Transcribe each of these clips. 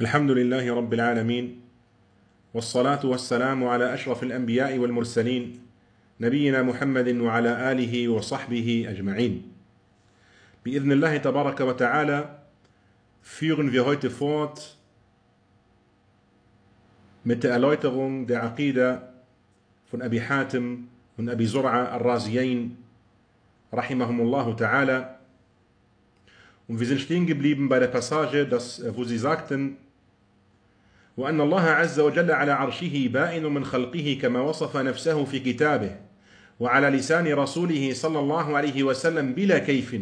الحمد لله رب العالمين والصلاة والسلام على أشرف الأنبياء والمرسلين نبينا محمد وعلى آله وصحبه أجمعين بإذن الله تبارك وتعالى führen wir heute fort mit der Erläuterung der Aqida von Abi Hatim und Abi Zur'a al-Raziyain rahimahumullahu ta'ala und wir sind stehen geblieben bei der Passage, dass, wo sie sagten وأن الله عز وجل على عرشه بائن من خلقه كما وصف نفسه في كتابه وعلى لسان رسوله صلى الله عليه وسلم بلا كيف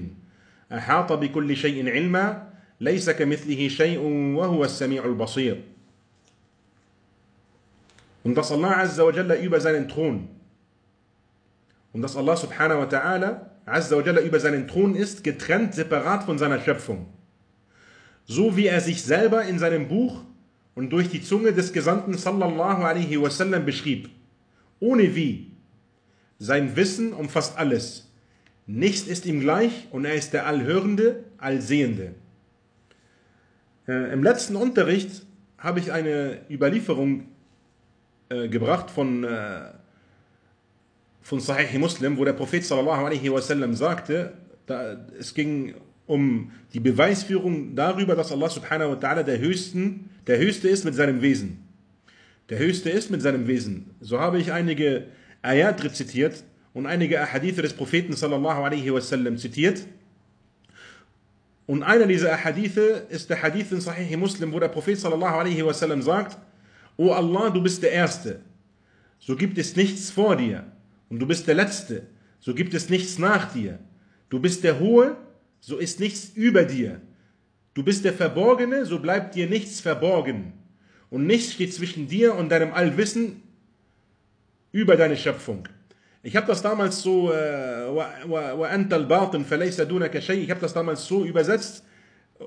أحاط بكل شيء علما ليس كمثله شيء وهو السميع البصير Und dass Allah Azza wa Jalla über seinen Thron und dass Allah Subhanahu wa Ta'ala Azza wa Jalla über seinen Thron ist, getrennt, separat von seiner Schöpfung. So wie er sich selber in seinem Buch und durch die Zunge des Gesandten sallallahu alaihi wasallam beschrieb. Ohne wie. Sein Wissen umfasst alles. Nichts ist ihm gleich und er ist der Allhörende, Allsehende. Äh, Im letzten Unterricht habe ich eine Überlieferung äh, gebracht von, äh, von Sahih Muslim, wo der Prophet sallallahu alaihi wasallam sagte, da, es ging um die Beweisführung darüber, dass Allah subhanahu wa ta'ala der, der Höchste ist mit seinem Wesen. Der Höchste ist mit seinem Wesen. So habe ich einige Ayat rezitiert und einige Ahadithe des Propheten sallallahu alaihi wasallam zitiert. Und einer dieser Ahadithe ist der Hadith in Sahih Muslim, wo der Prophet sallallahu alaihi wasallam sagt, O Allah, du bist der Erste. So gibt es nichts vor dir. Und du bist der Letzte. So gibt es nichts nach dir. Du bist der Hohe so ist nichts über dir. Du bist der Verborgene, so bleibt dir nichts verborgen. Und nichts steht zwischen dir und deinem Allwissen über deine Schöpfung. Ich habe das damals so, äh, ich habe das damals so übersetzt,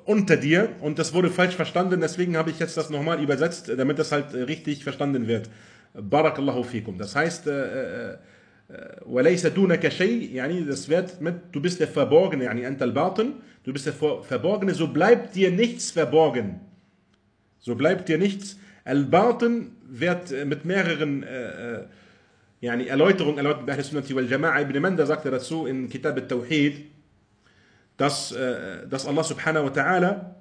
unter dir, und das wurde falsch verstanden, deswegen habe ich jetzt das nochmal übersetzt, damit das halt richtig verstanden wird. Barakallahu fikum. Das heißt, äh, äh, وليس دونك شيء يعني das wird mit du bist der Verborgene يعني أنت الباطن du bist der Verborgene so bleibt dir nichts verborgen so bleibt dir nichts Al-Batin wird mit mehreren äh, يعني Erläuterungen erläutert bei Sunnati wal Jama'a Ibn Manda sagte dazu in Kitab al-Tawhid dass, äh, dass Allah subhanahu wa ta'ala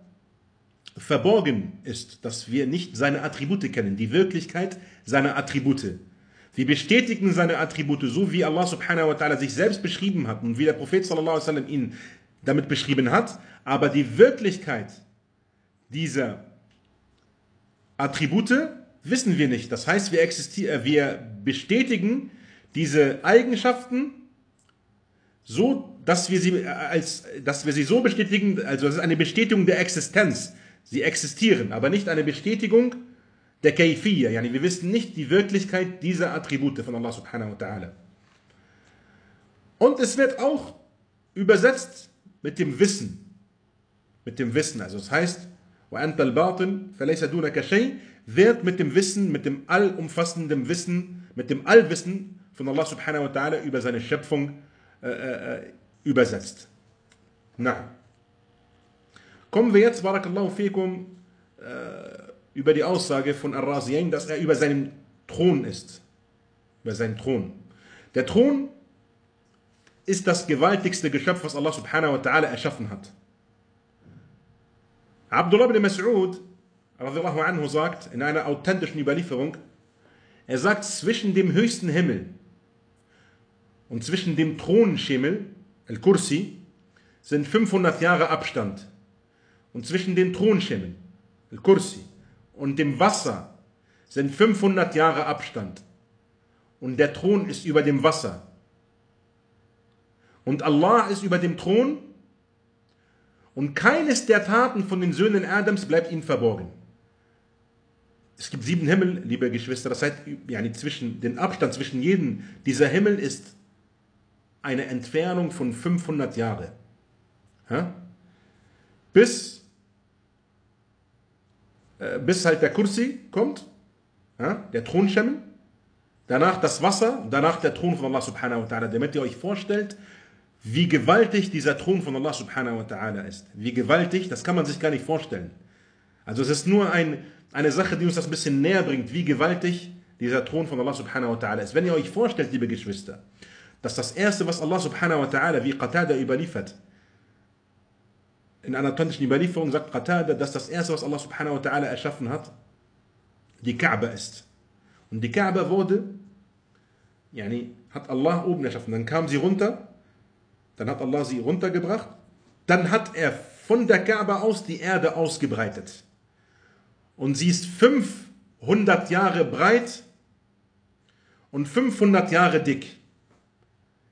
verborgen ist, dass wir nicht seine Attribute kennen, die Wirklichkeit seiner Attribute. Wir bestätigen seine Attribute, so wie Allah subhanahu wa ta'ala sich selbst beschrieben hat und wie der Prophet sallallahu alaihi wasallam ihn damit beschrieben hat. Aber die Wirklichkeit dieser Attribute wissen wir nicht. Das heißt, wir, existieren, wir bestätigen diese Eigenschaften so, dass wir sie als, dass wir sie so bestätigen, also es ist eine Bestätigung der Existenz. Sie existieren, aber nicht eine Bestätigung der Kaifiyya, yani wir wissen nicht die Wirklichkeit dieser Attribute von Allah subhanahu wa ta'ala. Und es wird auch übersetzt mit dem Wissen. Mit dem Wissen, also es heißt, وَأَنْتَ الْبَاطِنْ فَلَيْسَ دُونَكَ شَيْءٍ wird mit dem Wissen, mit dem allumfassenden Wissen, mit dem Allwissen von Allah subhanahu wa ta'ala über seine Schöpfung äh, äh, übersetzt. Na. Kommen wir jetzt, barakallahu fikum, äh, über die Aussage von Ar-Raziyain, dass er über seinem Thron ist. Über seinen Thron. Der Thron ist das gewaltigste Geschöpf, was Allah subhanahu wa ta'ala erschaffen hat. Abdullah ibn Mas'ud anhu sagt in einer authentischen Überlieferung, er sagt, zwischen dem höchsten Himmel und zwischen dem Thronschemel, Al-Kursi, sind 500 Jahre Abstand. Und zwischen den Thronschemmeln, Al-Kursi, und dem Wasser sind 500 Jahre Abstand. Und der Thron ist über dem Wasser. Und Allah ist über dem Thron. Und keines der Taten von den Söhnen Adams bleibt ihnen verborgen. Es gibt sieben Himmel, liebe Geschwister. Das heißt, yani zwischen, den Abstand zwischen jedem dieser Himmel ist eine Entfernung von 500 Jahren. Bis bis halt der Kursi kommt, der Thronschemmel, danach das Wasser, danach der Thron von Allah subhanahu wa ta'ala, damit ihr euch vorstellt, wie gewaltig dieser Thron von Allah subhanahu wa ta'ala ist. Wie gewaltig, das kann man sich gar nicht vorstellen. Also es ist nur ein, eine Sache, die uns das ein bisschen näher bringt, wie gewaltig dieser Thron von Allah subhanahu wa ta'ala ist. Wenn ihr euch vorstellt, liebe Geschwister, dass das Erste, was Allah subhanahu wa ta'ala wie Qatada überliefert, in einer authentischen Überlieferung sagt Qatada, dass das Erste, was Allah subhanahu wa ta'ala erschaffen hat, die Kaaba ist. Und die Kaaba wurde, yani, hat Allah oben erschaffen. Dann kam sie runter, dann hat Allah sie runtergebracht, dann hat er von der Kaaba aus die Erde ausgebreitet. Und sie ist 500 Jahre breit und 500 Jahre dick.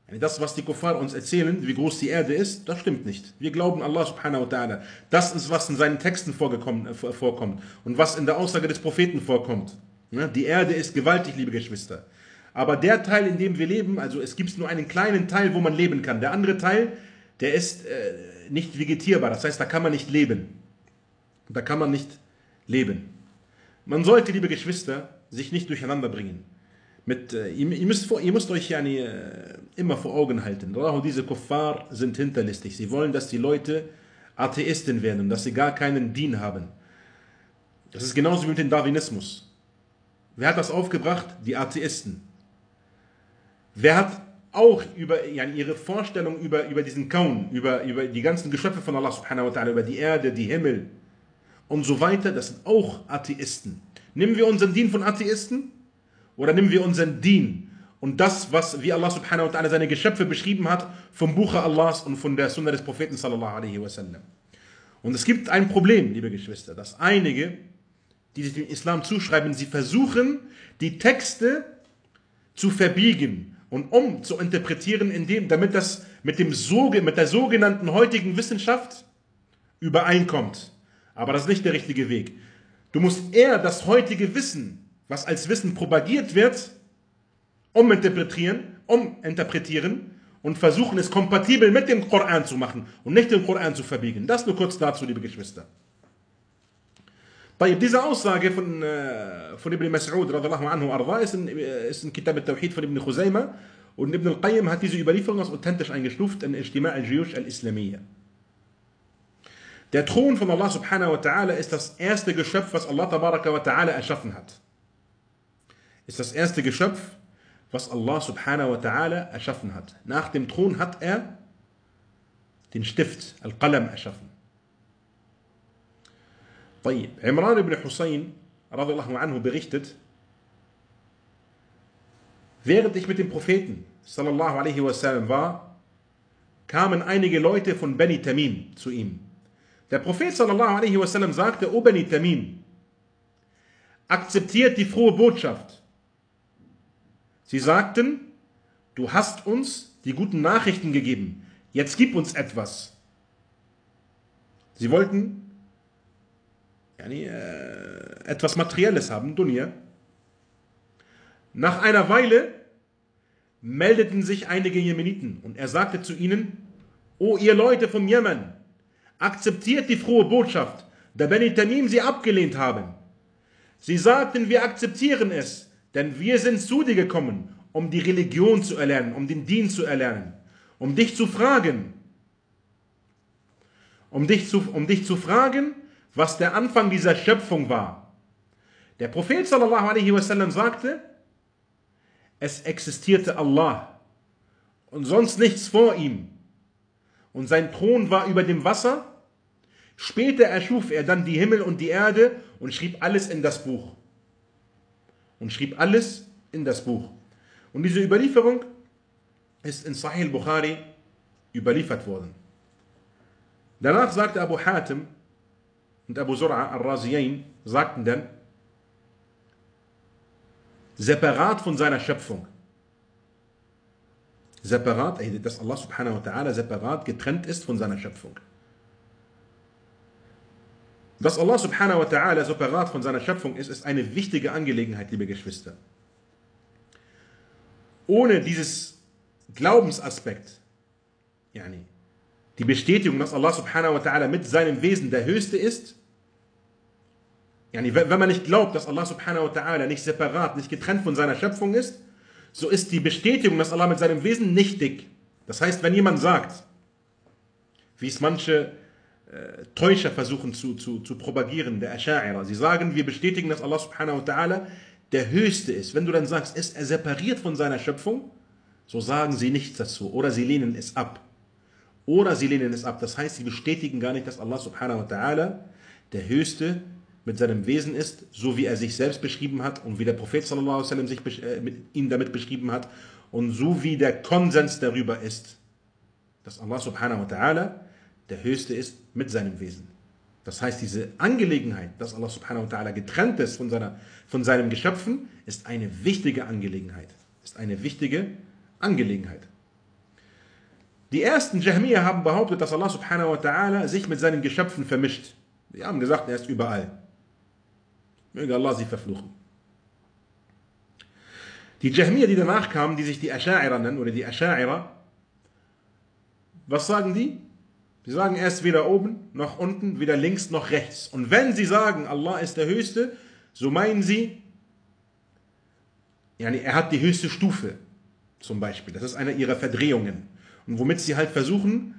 Das, was die Kuffar uns erzählen, wie groß die Erde ist, das stimmt nicht. Wir glauben Allah subhanahu wa ta'ala. Das ist, was in seinen Texten äh, vorkommt und was in der Aussage des Propheten vorkommt. Die Erde ist gewaltig, liebe Geschwister. Aber der Teil, in dem wir leben, also es gibt nur einen kleinen Teil, wo man leben kann. Der andere Teil, der ist äh, nicht vegetierbar. Das heißt, da kann man nicht leben. Da kann man nicht leben. Man sollte, liebe Geschwister, sich nicht durcheinander bringen mit, äh, ihr, müsst ihr müsst euch ja äh, immer vor Augen halten. Diese Kuffar sind hinterlistig. Sie wollen, dass die Leute Atheisten werden, dass sie gar keinen Dien haben. Das ist genauso wie mit dem Darwinismus. Wer hat das aufgebracht? Die Atheisten. Wer hat auch über ja, ihre Vorstellung über, über diesen Kaun, über, über die ganzen Geschöpfe von Allah subhanahu wa ta'ala, über die Erde, die Himmel und so weiter, das sind auch Atheisten. Nehmen wir unseren Dien von Atheisten? Oder nehmen wir unseren Dien und das, was wie Allah subhanahu wa ta'ala seine Geschöpfe beschrieben hat, vom Buche Allahs und von der Sunna des Propheten sallallahu alaihi wasallam. Und es gibt ein Problem, liebe Geschwister, dass einige, die sich dem Islam zuschreiben, sie versuchen, die Texte zu verbiegen und um zu interpretieren, indem, damit das mit, dem, mit der sogenannten heutigen Wissenschaft übereinkommt. Aber das ist nicht der richtige Weg. Du musst eher das heutige Wissen was als Wissen propagiert wird, uminterpretieren, uminterpretieren und versuchen es kompatibel mit dem Koran zu machen und nicht den Koran zu verbiegen. Das nur kurz dazu, liebe Geschwister. Bei dieser Aussage von, äh, von Ibn Mas'ud anhu arda, ist in, äh, ist in Kitab al-Tawhid von Ibn Khuzayma und Ibn al-Qayyim hat diese Überlieferung als authentisch eingestuft in Ijtima' al-Jiyush al-Islamiyya. Der Thron von Allah subhanahu wa ta'ala ist das erste Geschöpf, was Allah tabaraka wa ta'ala erschaffen hat ist das erste Geschöpf, was Allah subhanahu wa ta'ala erschaffen hat. Nach dem Thron hat er den Stift, Al-Qalam, erschaffen. طيب. Imran ibn Hussein radiallahu anhu berichtet, während ich mit dem Propheten sallallahu alaihi wasallam war, kamen einige Leute von Beni Tamim zu ihm. Der Prophet sallallahu alaihi wasallam sagte, O Beni Tamim, akzeptiert die frohe Botschaft Sie sagten, du hast uns die guten Nachrichten gegeben, jetzt gib uns etwas. Sie wollten yani, äh, etwas Materielles haben, Dunya. Nach einer Weile meldeten sich einige Jemeniten und er sagte zu ihnen, O ihr Leute vom Jemen, akzeptiert die frohe Botschaft, da Beni Tamim sie abgelehnt haben. Sie sagten, wir akzeptieren es, denn wir sind zu dir gekommen, um die Religion zu erlernen, um den Dienst zu erlernen, um dich zu fragen, um dich zu, um dich zu fragen, was der Anfang dieser Schöpfung war. Der Prophet sallallahu alaihi wasallam sagte, es existierte Allah und sonst nichts vor ihm. Und sein Thron war über dem Wasser. Später erschuf er dann die Himmel und die Erde und schrieb alles in das Buch und schrieb alles in das Buch. Und diese Überlieferung ist in Sahih Bukhari überliefert worden. Danach sagte Abu Hatim und Abu Zur'a al-Raziyain, sagten dann, separat von seiner Schöpfung, separat, dass Allah subhanahu wa ta'ala separat getrennt ist von seiner Schöpfung. Dass Allah subhanahu wa ta'ala separat von seiner Schöpfung ist, ist eine wichtige Angelegenheit, liebe Geschwister. Ohne dieses Glaubensaspekt, yani, die Bestätigung, dass Allah subhanahu wa ta'ala mit seinem Wesen der Höchste ist, yani, wenn man nicht glaubt, dass Allah subhanahu wa ta'ala nicht separat, nicht getrennt von seiner Schöpfung ist, so ist die Bestätigung, dass Allah mit seinem Wesen nichtig. Das heißt, wenn jemand sagt, wie es manche Täuscher versuchen zu, zu, zu propagieren, der Asha'ira. Sie sagen, wir bestätigen, dass Allah subhanahu wa ta'ala der Höchste ist. Wenn du dann sagst, ist er separiert von seiner Schöpfung, so sagen sie nichts dazu oder sie lehnen es ab. Oder sie lehnen es ab. Das heißt, sie bestätigen gar nicht, dass Allah subhanahu wa ta'ala der Höchste mit seinem Wesen ist, so wie er sich selbst beschrieben hat und wie der Prophet sallallahu alaihi sich äh, mit, ihn damit beschrieben hat und so wie der Konsens darüber ist, dass Allah subhanahu wa ta'ala der Höchste ist mit seinem Wesen. Das heißt, diese Angelegenheit, dass Allah subhanahu wa ta'ala getrennt ist von, seiner, von seinen Geschöpfen, ist eine wichtige Angelegenheit. Ist eine wichtige Angelegenheit. Die ersten Jahmiyyah haben behauptet, dass Allah subhanahu wa ta'ala sich mit seinen Geschöpfen vermischt. Sie haben gesagt, er ist überall. Möge Allah sie verfluchen. Die Jahmiyyah, die danach kamen, die sich die Asha'ira nennen, oder die Asha'ira, was sagen die? Sie sagen, er ist weder oben noch unten, weder links noch rechts. Und wenn sie sagen, Allah ist der Höchste, so meinen sie, yani er hat die höchste Stufe, zum Beispiel. Das ist eine ihrer Verdrehungen. Und womit sie halt versuchen,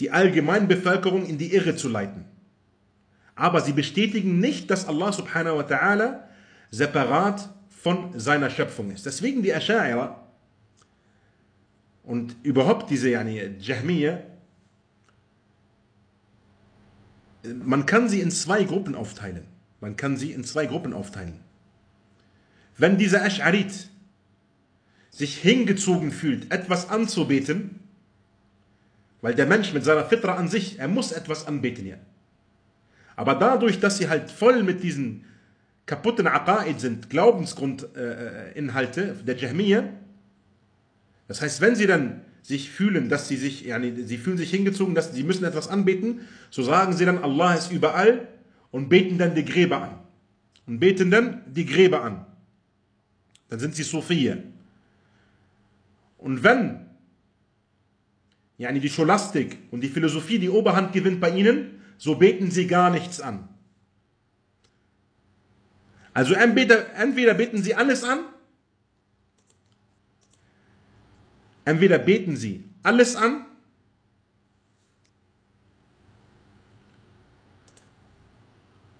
die Allgemeinbevölkerung in die Irre zu leiten. Aber sie bestätigen nicht, dass Allah subhanahu wa ta'ala separat von seiner Schöpfung ist. Deswegen die Asha'ira und überhaupt diese yani, Jahmiyyah, man kann sie in zwei Gruppen aufteilen. Man kann sie in zwei Gruppen aufteilen. Wenn dieser Ash'arit sich hingezogen fühlt, etwas anzubeten, weil der Mensch mit seiner Fitra an sich, er muss etwas anbeten ja. Aber dadurch, dass sie halt voll mit diesen kaputten Aqaid sind, Glaubensgrundinhalte äh, der Jahmiyyah, das heißt, wenn sie dann sich fühlen, dass sie sich, yani, sie fühlen sich hingezogen, dass sie müssen etwas anbeten, so sagen sie dann, Allah ist überall und beten dann die Gräber an. Und beten dann die Gräber an. Dann sind sie Sophie. Und wenn yani die Scholastik und die Philosophie die Oberhand gewinnt bei ihnen, so beten sie gar nichts an. Also entweder, entweder beten sie alles an, entweder beten sie alles an,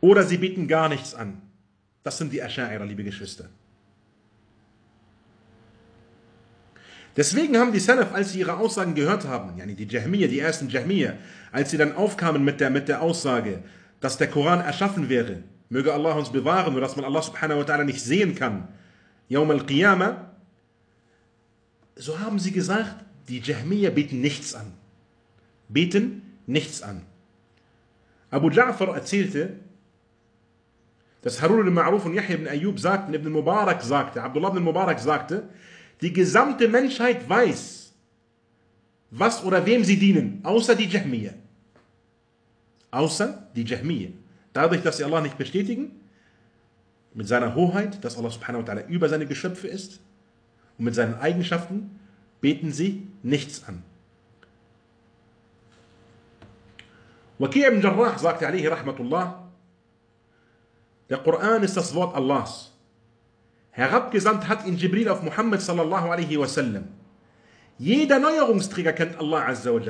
oder sie beten gar nichts an. Das sind die Asha'ira, liebe Geschwister. Deswegen haben die Salaf, als sie ihre Aussagen gehört haben, yani die Jahmiyyah, die ersten Jahmiyyah, als sie dann aufkamen mit der, mit der Aussage, dass der Koran erschaffen wäre, möge Allah uns bewahren, nur dass man Allah subhanahu wa ta'ala nicht sehen kann, Yawm al-Qiyamah, so haben sie gesagt, die Jahmiyyah beten nichts an. Beten nichts an. Abu Ja'far erzählte, dass Harun ibn Ma'ruf und Yahya ibn Ayyub sagten, Ibn Mubarak sagte, Abdullah ibn Mubarak sagte, die gesamte Menschheit weiß, was oder wem sie dienen, außer die Jahmiyyah. Außer die Jahmiyyah. Dadurch, dass sie Allah nicht bestätigen, mit seiner Hoheit, dass Allah subhanahu wa ta'ala über seine Geschöpfe ist und mit seinen Eigenschaften, beten sie nichts an. Waqi' ibn Jarrah sagte alaihi rahmatullah, der Koran ist das Wort Allahs. Herabgesandt hat ihn Jibril auf Muhammad sallallahu alaihi wasallam. Jeder Neuerungsträger kennt Allah azza wa.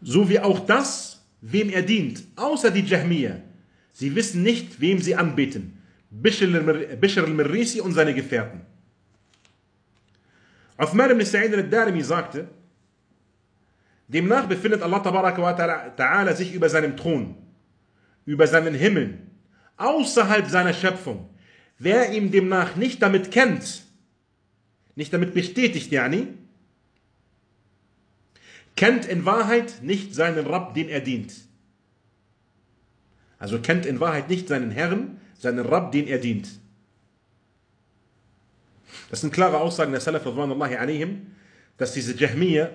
So wie auch das, wem er dient, außer die Jahmiyyah. Sie wissen nicht, wem sie anbeten. Bishr al-Mirrisi und seine Gefährten. Uthman ibn Sa'id al-Darimi sagte, demnach befindet Allah ta'ala sich über seinem Thron, über seinen Himmel außerhalb seiner Schöpfung. Wer ihm demnach nicht damit kennt, nicht damit bestätigt, Yani, kennt in Wahrheit nicht seinen Rabb, den er dient. Also kennt in Wahrheit nicht seinen Herrn, seinen Rabb, den er dient. Das sind klare Aussagen der Salaf, dass diese Jahmiyyah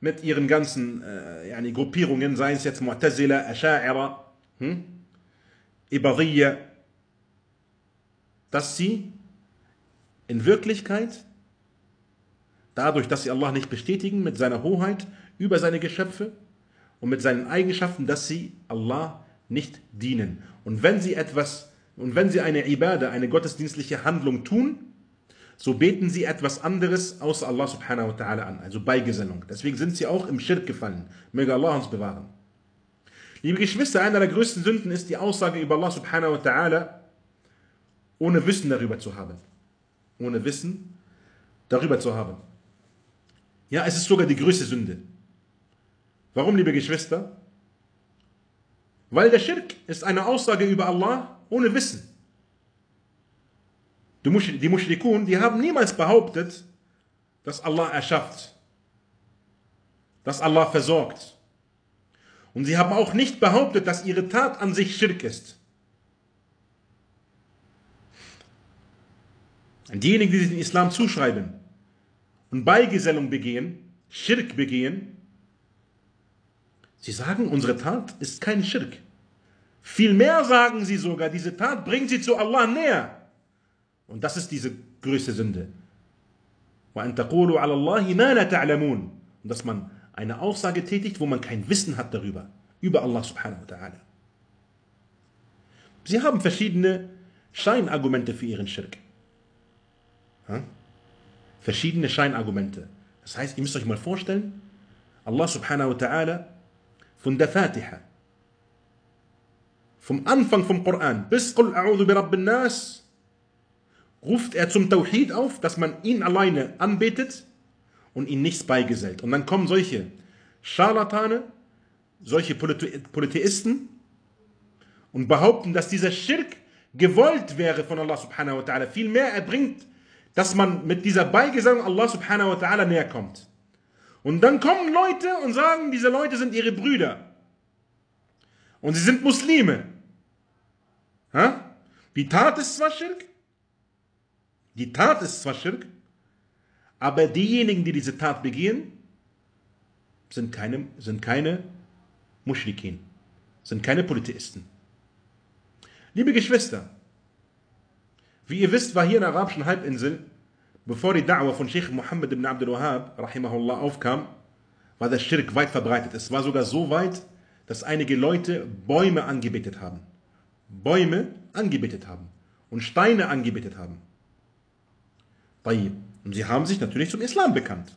mit ihren ganzen äh, yani Gruppierungen, seien es jetzt Mu'tazila, Asha'ira, hm? Ibadiyya, dass sie in Wirklichkeit, dadurch, dass sie Allah nicht bestätigen mit seiner Hoheit über seine Geschöpfe und mit seinen Eigenschaften, dass sie Allah nicht dienen. Und wenn sie etwas, und wenn sie eine Ibadah, eine gottesdienstliche Handlung tun, so beten sie etwas anderes außer Allah subhanahu wa ta'ala an, also Beigesellung. Deswegen sind sie auch im Schirk gefallen. Möge Allah uns bewahren. Liebe Geschwister, einer der größten Sünden ist die Aussage über Allah subhanahu wa ta'ala, ohne Wissen darüber zu haben. Ohne Wissen darüber zu haben. Ja, es ist sogar die größte Sünde. Warum, liebe Geschwister? Weil der Schirk ist eine Aussage über Allah ohne Wissen. Die Mushrikun, die haben niemals behauptet, dass Allah erschafft, dass Allah versorgt. Und sie haben auch nicht behauptet, dass ihre Tat an sich Schirk ist. Diejenigen, die sich den Islam zuschreiben und Beigesellung begehen, Schirk begehen, sie sagen, unsere Tat ist kein Schirk. Vielmehr sagen sie sogar, diese Tat bringt sie zu Allah näher. Und das ist diese größte Sünde. Und dass man eine Aussage tätigt, wo man kein Wissen hat darüber, über Allah subhanahu wa ta'ala. Sie haben verschiedene Scheinargumente für ihren Schirk. Verschiedene Scheinargumente. Das heißt, ihr müsst euch mal vorstellen, Allah subhanahu wa ta'ala von der Fatiha, vom Anfang vom Koran bis Qul bi Rabbin Nas, ruft er zum Tawhid auf, dass man ihn alleine anbetet und ihn nichts beigesellt. Und dann kommen solche Scharlatane, solche Polytheisten und behaupten, dass dieser Schirk gewollt wäre von Allah subhanahu wa ta'ala. Vielmehr er bringt dass man mit dieser Beigesang Allah subhanahu wa ta'ala näher kommt. Und dann kommen Leute und sagen, diese Leute sind ihre Brüder. Und sie sind Muslime. Ha? Die Tat ist zwar Schirk, die Tat ist zwar Schirk, aber diejenigen, die diese Tat begehen, sind keine, sind keine Muschrikin, sind keine Polytheisten. Liebe Geschwister, wie ihr wisst, war hier in der arabischen Halbinsel, bevor die Da'wah von Sheikh Muhammad ibn Abdul Wahhab, rahimahullah, aufkam, war der Schirk weit verbreitet. Es war sogar so weit, dass einige Leute Bäume angebetet haben. Bäume angebetet haben und Steine angebetet haben. Und sie haben sich natürlich zum Islam bekannt,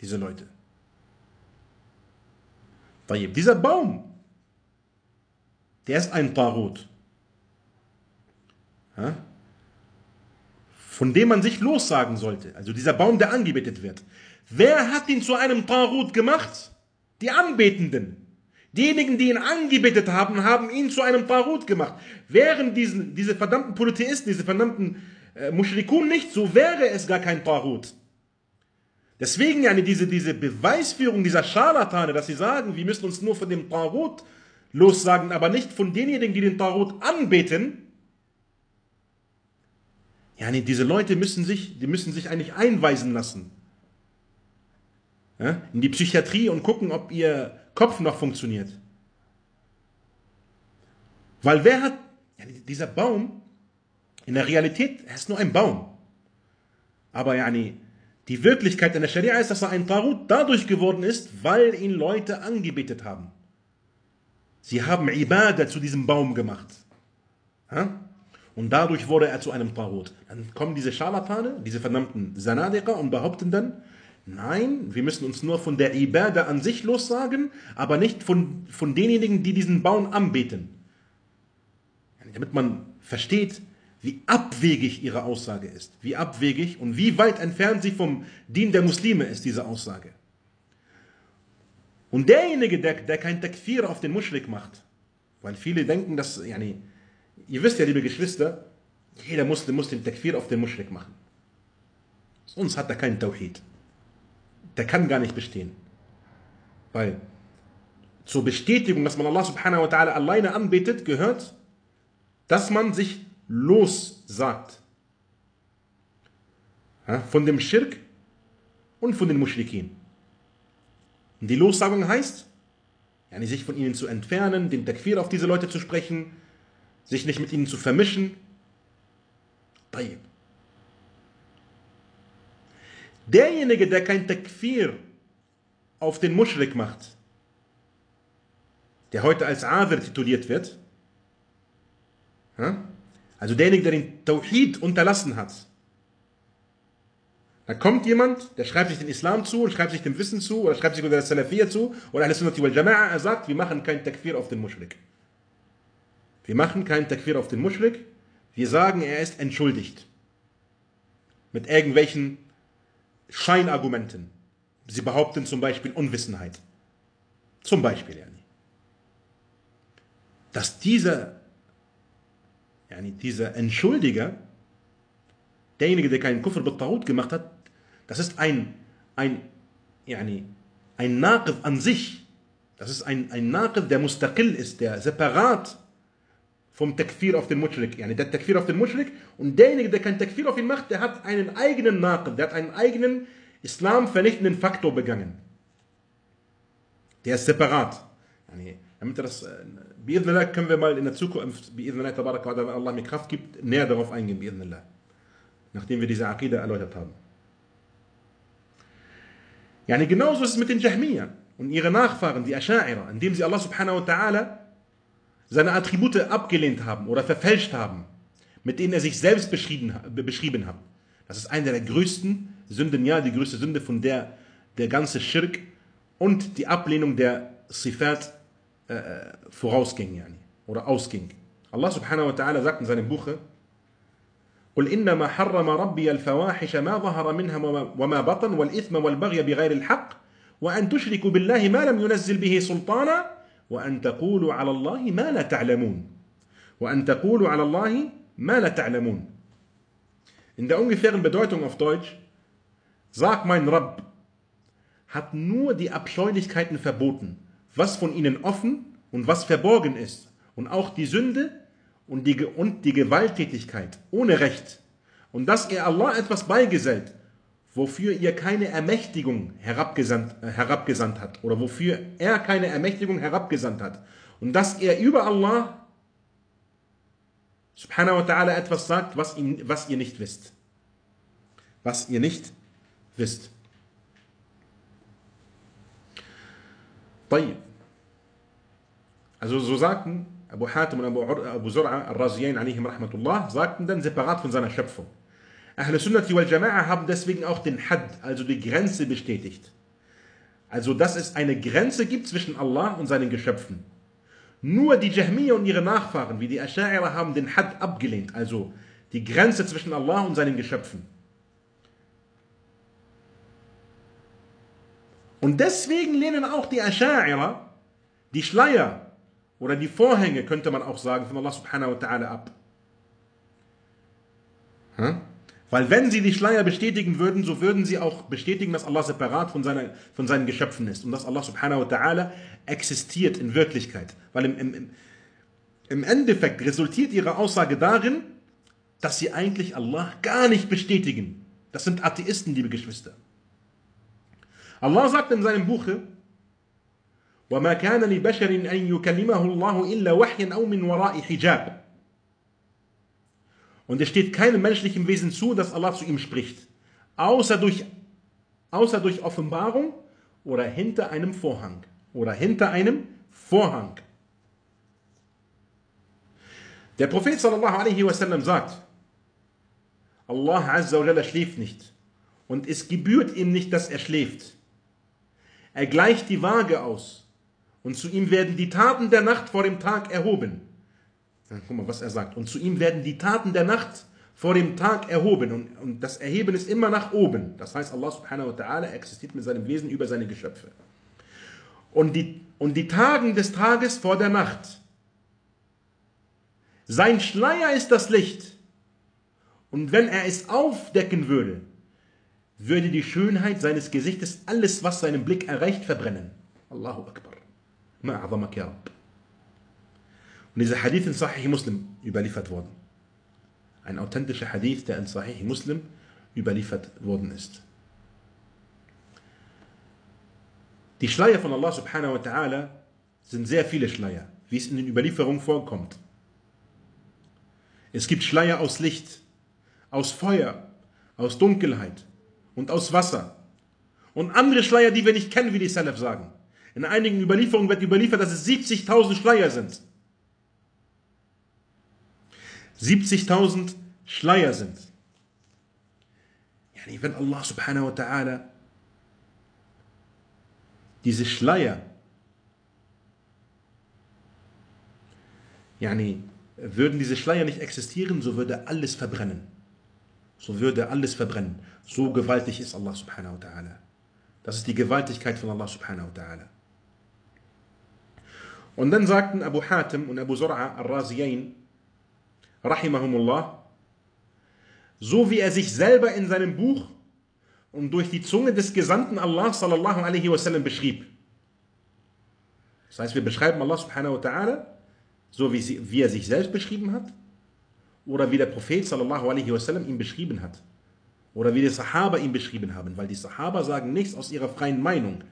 diese Leute. Dieser Baum, der ist ein Tarot von dem man sich lossagen sollte. Also dieser Baum, der angebetet wird. Wer hat ihn zu einem Tarut gemacht? Die Anbetenden. Diejenigen, die ihn angebetet haben, haben ihn zu einem Tarut gemacht. Wären diesen, diese verdammten Polytheisten, diese verdammten äh, Mushrikun nicht, so wäre es gar kein Tarut. Deswegen ja diese, diese Beweisführung dieser Scharlatane, dass sie sagen, wir müssen uns nur von dem Tarut lossagen, aber nicht von denjenigen, die den Tarut anbeten, ja, nee, diese Leute müssen sich, die müssen sich eigentlich einweisen lassen. Ja, in die Psychiatrie und gucken, ob ihr Kopf noch funktioniert. Weil wer hat, dieser Baum, in der Realität, er ist nur ein Baum. Aber nee, die Wirklichkeit in der Scharia ist, dass er ein Tarut dadurch geworden ist, weil ihn Leute angebetet haben. Sie haben Ibadah zu diesem Baum gemacht. Und dadurch wurde er zu einem Tarot. Dann kommen diese Scharlatane, diese verdammten Sanadiqa und behaupten dann, nein, wir müssen uns nur von der Ibadah an sich lossagen, aber nicht von, von denjenigen, die diesen Baum anbeten. Damit man versteht, wie abwegig ihre Aussage ist, wie abwegig und wie weit entfernt sie vom Dien der Muslime ist, diese Aussage. Und derjenige, der, der kein Takfir auf den Muschrik macht, weil viele denken, dass, yani, Ihr wisst ja, liebe Geschwister, jeder Muslim muss den Takfir auf den Muschrik machen. Sonst hat er keinen Tawhid. Der kann gar nicht bestehen. Weil zur Bestätigung, dass man Allah subhanahu wa ta'ala alleine anbetet, gehört, dass man sich lossagt. Ja, von dem Schirk und von den Muschrikin. Und die Lossagung heißt, sich von ihnen zu entfernen, den Takfir auf diese Leute zu sprechen, sich nicht mit ihnen zu vermischen. Tayyib. Derjenige, der kein Takfir auf den Muschrik macht, der heute als Adir tituliert wird, also derjenige, der den Tawhid unterlassen hat, Da kommt jemand, der schreibt sich den Islam zu, und schreibt sich dem Wissen zu, oder schreibt sich unter der Salafiyya zu, oder Ahl Sunnati wal Jama'a, er sagt, wir machen kein Takfir auf den Mushrik. Wir machen kein Takfir auf den Mushrik, wir sagen, er ist entschuldigt. Mit irgendwelchen Scheinargumenten. Sie behaupten zum Beispiel Unwissenheit. Zum Beispiel, yani. Dass dieser, yani, dieser Entschuldiger, derjenige, der keinen Kufr mit gemacht hat, das ist ein, ein, yani, ein Naqid an sich. Das ist ein, ein Naqid, der mustaqil ist, der separat vom Takfir auf den Mushrik. Yani der Takfir auf den Mushrik und derjenige, der kein Takfir auf ihn macht, der hat einen eigenen Naqid, der hat einen eigenen Islam vernichtenden Faktor begangen. Der ist separat. Yani, damit das, äh, können wir mal in der Zukunft, bi'idhnillah, tabaraka wenn Allah mir Kraft gibt, näher darauf eingehen, bi'idhnillah. Nachdem wir diese Aqidah erläutert haben. Yani genauso ist es mit den Jahmiyyah und ihre Nachfahren, die Asha'ira, indem sie Allah subhanahu wa ta'ala seine Attribute abgelehnt haben oder verfälscht haben, mit denen er sich selbst beschrieben, beschrieben hat. Das ist eine der größten Sünden, ja, die größte Sünde, von der der ganze Schirk und die Ablehnung der Sifat äh, äh vorausging, yani, oder ausging. Allah subhanahu wa ta'ala sagt in seinem Buche, قل إنما حرم ربي الفواحش ما ظهر منها وما بطن والإثم والبغي بغير الحق وأن تشركوا بالله ما لم ينزل به سلطانا وأن تقولوا على الله ما لا تعلمون وأن تقولوا على الله ما لا تعلمون In der ungefähren Bedeutung auf Deutsch, sag mein Rabb, hat nur die Abscheulichkeiten verboten, was von ihnen offen und was verborgen ist, und auch die Sünde und die, und die Gewalttätigkeit ohne Recht und dass er Allah etwas beigesellt, wofür ihr keine Ermächtigung herabgesandt, äh, herabgesandt hat oder wofür er keine Ermächtigung herabgesandt hat und dass er über Allah subhanahu wa ta'ala etwas sagt, was, ihn, was ihr nicht wisst. Was ihr nicht wisst. Also so sagten Abu Hatim und Abu, Abu Zur'a al-Raziyain alaihim rahmatullah, sagten dann separat von seiner Schöpfung. Ahl Sunnati wal Jama'a haben deswegen auch den Had, also die Grenze bestätigt. Also dass es eine Grenze gibt zwischen Allah und seinen Geschöpfen. Nur die Jahmiyyah und ihre Nachfahren, wie die Asha'ira, haben den Had abgelehnt, also die Grenze zwischen Allah und seinen Geschöpfen. Und deswegen lehnen auch die Asha'ira die Schleier oder die Vorhänge, könnte man auch sagen, von Allah subhanahu wa ta'ala ab. Hm? Weil wenn sie die Schleier bestätigen würden, so würden sie auch bestätigen, dass Allah separat von, seiner, von seinen Geschöpfen ist und dass Allah subhanahu wa ta'ala existiert in Wirklichkeit. Weil im, im, im Endeffekt resultiert ihre Aussage darin, dass sie eigentlich Allah gar nicht bestätigen. Das sind Atheisten, liebe Geschwister. Allah sagt in seinem Buche, وما كان لبشر أن يكلمه الله إلا وحيا أو من وراء حجاب. und es steht keinem menschlichen Wesen zu, dass Allah zu ihm spricht, außer durch, außer durch Offenbarung oder hinter einem Vorhang. Oder hinter einem Vorhang. Der Prophet sallallahu wasallam sagt, Allah azza schläft nicht und es gebührt ihm nicht, dass er schläft. Er gleicht die Waage aus und zu ihm werden die Taten der Nacht vor dem Tag erhoben. Guck mal, was er sagt. Und zu ihm werden die Taten der Nacht vor dem Tag erhoben. Und, und das Erheben ist immer nach oben. Das heißt, Allah subhanahu wa ta'ala existiert mit seinem Wesen über seine Geschöpfe. Und die, und die Tagen des Tages vor der Nacht. Sein Schleier ist das Licht. Und wenn er es aufdecken würde, würde die Schönheit seines Gesichtes alles, was seinen Blick erreicht, verbrennen. Allahu Akbar. Ma'azamak ya Rabb. Und dieser Hadith in Sahih Muslim überliefert worden. Ein authentischer Hadith, der in Sahih Muslim überliefert worden ist. Die Schleier von Allah subhanahu wa ta'ala sind sehr viele Schleier, wie es in den Überlieferungen vorkommt. Es gibt Schleier aus Licht, aus Feuer, aus Dunkelheit und aus Wasser. Und andere Schleier, die wir nicht kennen, wie die Salaf sagen. In einigen Überlieferungen wird überliefert, dass es 70.000 Schleier sind. 70.000 Schleier sind. Yani wenn Allah subhanahu wa ta'ala diese Schleier, yani würden diese Schleier nicht existieren, so würde alles verbrennen. So würde alles verbrennen. So gewaltig ist Allah subhanahu wa ta'ala. Das ist die Gewaltigkeit von Allah subhanahu wa ta'ala. Und dann sagten Abu Hatim und Abu Zur'a al-Raziyain, rahimahumullah, so wie er sich selber in seinem Buch und durch die Zunge des Gesandten Allah sallallahu alaihi wasallam beschrieb. Das heißt, wir beschreiben Allah subhanahu wa ta'ala, so wie, sie, wie er sich selbst beschrieben hat, oder wie der Prophet sallallahu alaihi wasallam ihn beschrieben hat, oder wie die Sahaba ihn beschrieben haben, weil die Sahaba sagen nichts aus ihrer freien Meinung.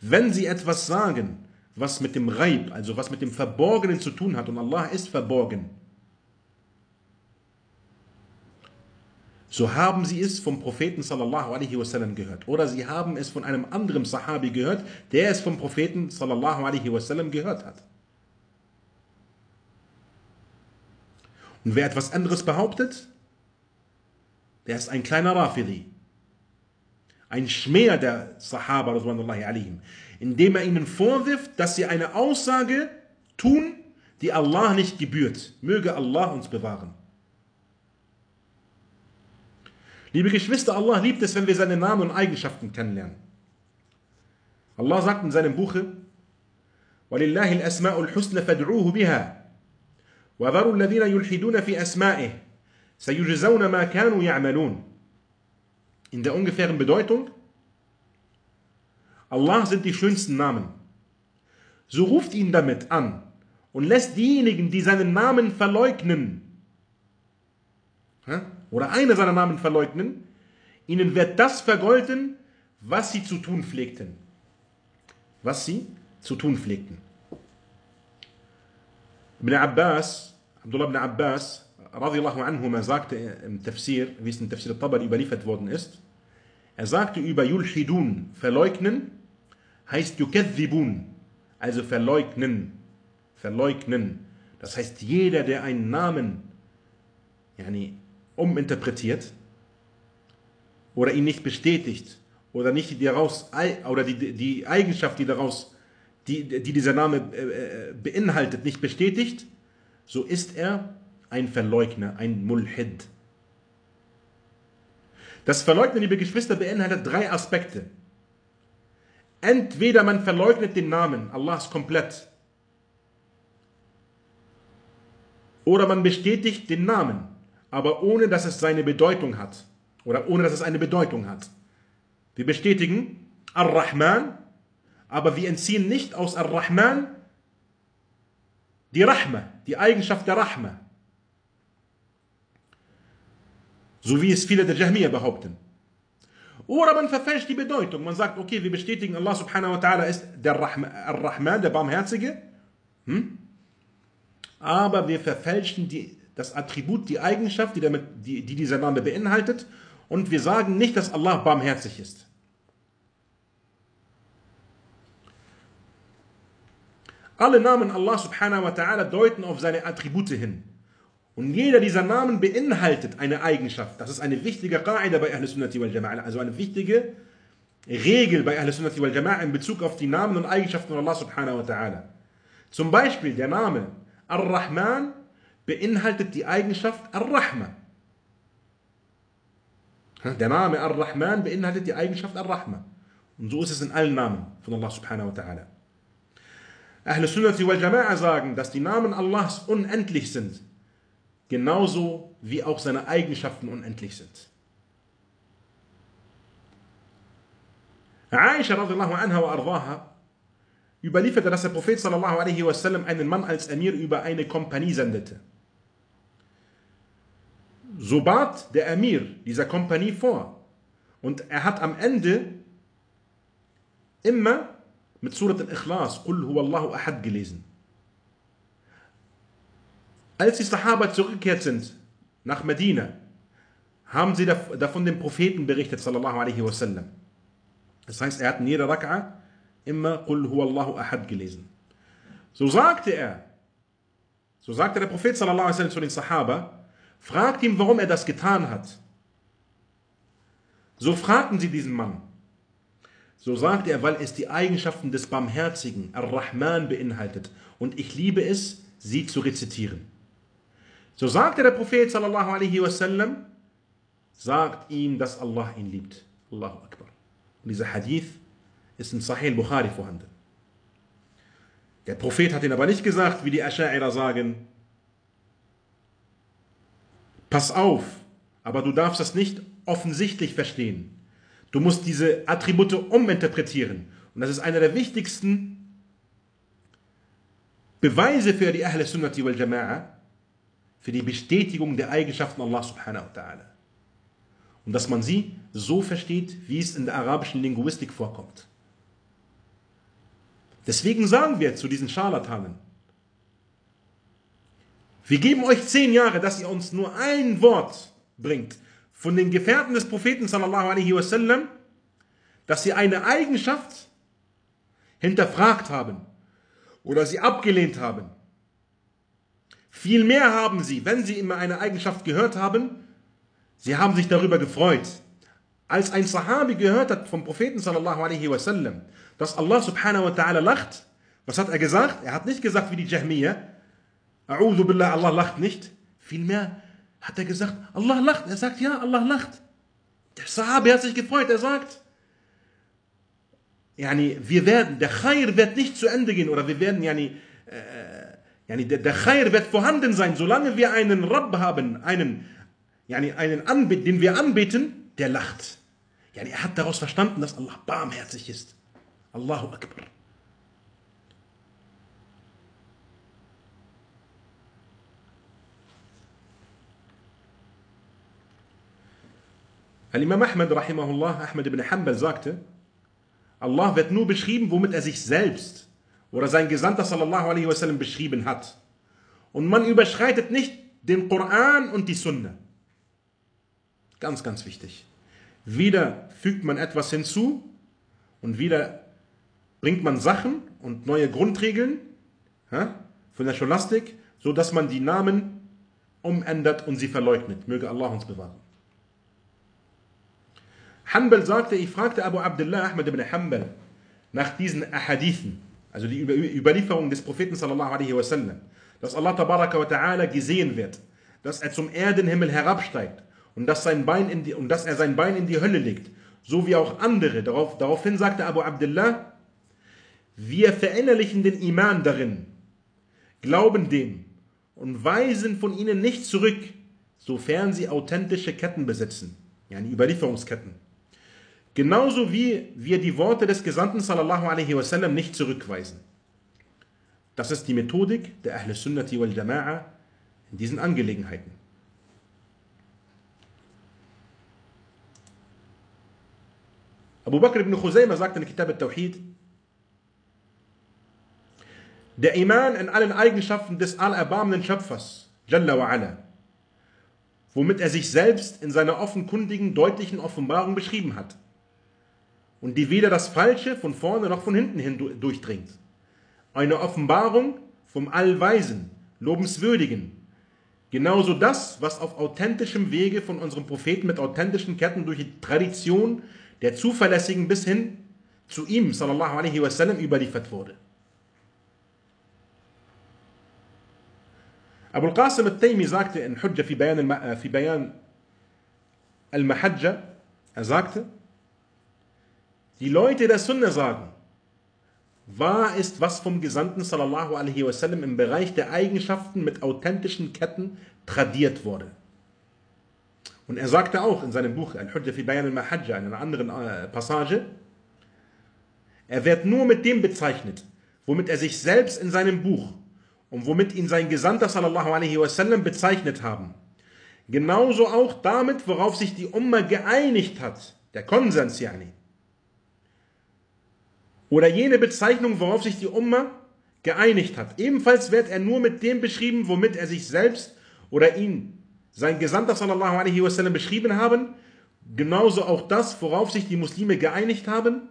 Wenn sie etwas sagen, was mit dem Reib, also was mit dem Verborgenen zu tun hat, und Allah ist verborgen, so haben sie es vom Propheten sallallahu alaihi wasallam gehört. Oder sie haben es von einem anderen Sahabi gehört, der es vom Propheten sallallahu alaihi wasallam gehört hat. Und wer etwas anderes behauptet, der ist ein kleiner Rafidi. Ein Schmäher der Sahaba, alaihim, indem er ihnen vorwirft, dass sie eine Aussage tun, die Allah nicht gebührt. Möge Allah uns bewahren. Liebe Geschwister, Allah liebt es, wenn wir seine Namen und Eigenschaften kennenlernen. Allah sagt in seinem Buche, وَلِلَّهِ الْأَسْمَاءُ الْحُسْنَ فَادْعُوهُ بِهَا وَذَرُوا الَّذِينَ يُلْحِدُونَ فِي أَسْمَائِهِ سَيُجْزَوْنَ مَا كَانُوا يَعْمَلُونَ In der ungefähren Bedeutung, Allah sind die schönsten Namen. So ruft ihn damit an und lässt diejenigen, die seinen Namen verleugnen, oder eine seiner Namen verleugnen, ihnen wird das vergolten, was sie zu tun pflegten. Was sie zu tun pflegten. Ibn Abbas, Abdullah ibn Abbas, radiallahu anhuma, sagte im Tafsir, wie es im Tafsir al-Tabari überliefert worden ist, er sagte über Yulhidun, verleugnen, heißt Yukadhibun, also verleugnen, verleugnen. Das heißt, jeder, der einen Namen yani, uminterpretiert oder ihn nicht bestätigt oder nicht die daraus oder die, die Eigenschaft, die daraus die, die dieser Name äh, äh, beinhaltet, nicht bestätigt, so ist er ein Verleugner, ein Mulhid. Das Verleugnen, liebe Geschwister, beinhaltet drei Aspekte. Entweder man verleugnet den Namen Allahs komplett, oder man bestätigt den Namen aber ohne dass es seine Bedeutung hat. Oder ohne dass es eine Bedeutung hat. Wir bestätigen Ar-Rahman, aber wir entziehen nicht aus Ar-Rahman die Rahma, die Eigenschaft der Rahma. So wie es viele der Jahmiya behaupten. Oder man verfälscht die Bedeutung. Man sagt, okay, wir bestätigen, Allah subhanahu wa ta'ala ist der Rahman, der Barmherzige. Hm? Aber wir verfälschen die das Attribut, die Eigenschaft, die, damit, die, die dieser Name beinhaltet. Und wir sagen nicht, dass Allah barmherzig ist. Alle Namen Allah subhanahu wa ta'ala deuten auf seine Attribute hin. Und jeder dieser Namen beinhaltet eine Eigenschaft. Das ist eine wichtige Qa'ida bei Ahl Sunnati wal Jama'a. Also eine wichtige Regel bei Ahl Sunnati wal Jama'a in Bezug auf die Namen und Eigenschaften von Allah subhanahu wa ta'ala. Zum Beispiel der Name Ar-Rahman beinhaltet die Eigenschaft Ar-Rahma. Der Name Ar-Rahman beinhaltet die Eigenschaft Ar-Rahma. Und so ist es in allen Namen von Allah subhanahu wa ta'ala. Ahl Sunnati wal Jama'a sagen, dass die Namen Allahs unendlich sind, genauso wie auch seine Eigenschaften unendlich sind. Aisha radiallahu anha wa ardaha überlieferte, dass der Prophet sallallahu alaihi wasallam einen Mann als Emir über eine Kompanie sendete. So bat der Emir dieser Kompanie vor. Und er hat am Ende immer mit Surat al-Ikhlas, Qul huwallahu ahad gelesen. Als die Sahaba zurückgekehrt sind nach Medina, haben sie davon dem Propheten berichtet, sallallahu alaihi wasallam. Das heißt, er hat in jeder Rak'a immer Qul huwallahu ahad gelesen. So sagte er, so sagte der Prophet sallallahu alaihi wasallam zu den Sahaba, fragt ihn, warum er das getan hat. So fragten sie diesen Mann. So sagte er, weil es die Eigenschaften des Barmherzigen, Ar-Rahman, beinhaltet. Und ich liebe es, sie zu rezitieren. So sagte der Prophet sallallahu alaihi wasallam, sagt ihm, dass Allah ihn liebt. Allahu Akbar. Und dieser Hadith ist in Sahih Bukhari vorhanden. Der Prophet hat ihn aber nicht gesagt, wie die Asha'ira sagen, pass auf, aber du darfst das nicht offensichtlich verstehen. Du musst diese Attribute uminterpretieren. Und das ist einer der wichtigsten Beweise für die Ahl Sunnati wal Jama'a, für die Bestätigung der Eigenschaften Allah subhanahu wa ta'ala. Und dass man sie so versteht, wie es in der arabischen Linguistik vorkommt. Deswegen sagen wir zu diesen Scharlatanen, wir geben euch zehn Jahre, dass ihr uns nur ein Wort bringt von den Gefährten des Propheten sallallahu alaihi wasallam, dass sie eine Eigenschaft hinterfragt haben oder sie abgelehnt haben. Vielmehr haben sie, wenn sie immer eine Eigenschaft gehört haben, sie haben sich darüber gefreut. Als ein Sahabi gehört hat vom Propheten sallallahu alaihi wasallam, dass Allah subhanahu wa ta'ala lacht, was hat er gesagt? Er hat nicht gesagt wie die Jahmiyyah, A'udhu billah, Allah lacht nicht. Vielmehr hat er gesagt, Allah lacht. Er sagt, ja, Allah lacht. Der Sahabi hat sich gefreut. Er sagt, yani, wir werden, der Khair wird nicht zu Ende gehen oder wir werden, yani, äh, yani, der, der Khair wird vorhanden sein, solange wir einen Rabb haben, einen, yani, einen den wir anbeten, der lacht. Yani, er hat daraus verstanden, dass Allah barmherzig ist. Allahu Akbar. Al-Imam Ahmad, rahimahullah, Ahmad ibn Hanbal sagte, Allah wird nur beschrieben, womit er sich selbst oder sein Gesandter sallallahu alaihi wasallam beschrieben hat. Und man überschreitet nicht den Koran und die Sunna. Ganz, ganz wichtig. Wieder fügt man etwas hinzu und wieder bringt man Sachen und neue Grundregeln von der Scholastik, so dass man die Namen umändert und sie verleugnet. Möge Allah uns bewahren. Hanbal sagte, ich fragte Abu Abdullah Ahmad ibn Hanbal nach diesen Ahadithen, also die Überlieferung des Propheten sallallahu alaihi wasallam, dass Allah wa ta'ala gesehen wird, dass er zum Erdenhimmel herabsteigt und dass, sein Bein in die, und dass er sein Bein in die Hölle legt, so wie auch andere. Darauf, daraufhin sagte Abu Abdullah, wir verinnerlichen den Iman darin, glauben dem und weisen von ihnen nicht zurück, sofern sie authentische Ketten besitzen, yani Überlieferungsketten. Genauso wie wir die Worte des Gesandten sallallahu alaihi wasallam nicht zurückweisen. Das ist die Methodik der Ahl Sunnati wal Jama'a in diesen Angelegenheiten. Abu Bakr ibn Khuzayma sagt in Kitab al-Tawhid, der Iman in allen Eigenschaften des allerbarmenden Schöpfers, Jalla wa ala, womit er sich selbst in seiner offenkundigen, deutlichen Offenbarung beschrieben hat und die weder das Falsche von vorne noch von hinten hin durchdringt. Eine Offenbarung vom Allweisen, Lobenswürdigen. Genauso das, was auf authentischem Wege von unserem Propheten mit authentischen Ketten durch die Tradition der Zuverlässigen bis hin zu ihm, sallallahu alaihi wasallam, überliefert wurde. Abu al-Qasim al-Taymi sagte in Hujja fi Bayan al-Mahajja, er sagte, die Leute der Sunna sagen, wahr ist, was vom Gesandten sallallahu alaihi wasallam im Bereich der Eigenschaften mit authentischen Ketten tradiert wurde. Und er sagte auch in seinem Buch Al-Hujja fi Bayan al-Mahajja, in einer anderen äh, Passage, er wird nur mit dem bezeichnet, womit er sich selbst in seinem Buch und womit ihn sein Gesandter sallallahu alaihi wasallam bezeichnet haben. Genauso auch damit, worauf sich die Umma geeinigt hat, der Konsens yani. Oder jene Bezeichnung, worauf sich die Umma geeinigt hat. Ebenfalls wird er nur mit dem beschrieben, womit er sich selbst oder ihn, sein Gesandter sallallahu alaihi wasallam beschrieben haben. Genauso auch das, worauf sich die Muslime geeinigt haben.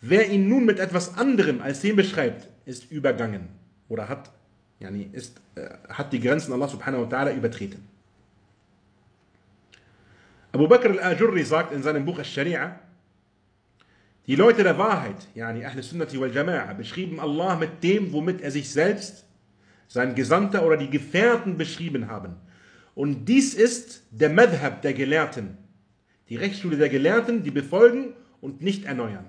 Wer ihn nun mit etwas anderem als dem beschreibt, ist übergangen oder hat, yani ist, äh, hat die Grenzen Allah subhanahu wa ta'ala übertreten. Abu Bakr al-Ajurri sagt in seinem Buch Al-Sharia, die Leute der Wahrheit, yani Ahl Sunnati wal Jama'a, beschrieben Allah mit dem, womit er sich selbst, sein Gesandter oder die Gefährten beschrieben haben. Und dies ist der Madhab der Gelehrten, die Rechtsschule der Gelehrten, die befolgen und nicht erneuern.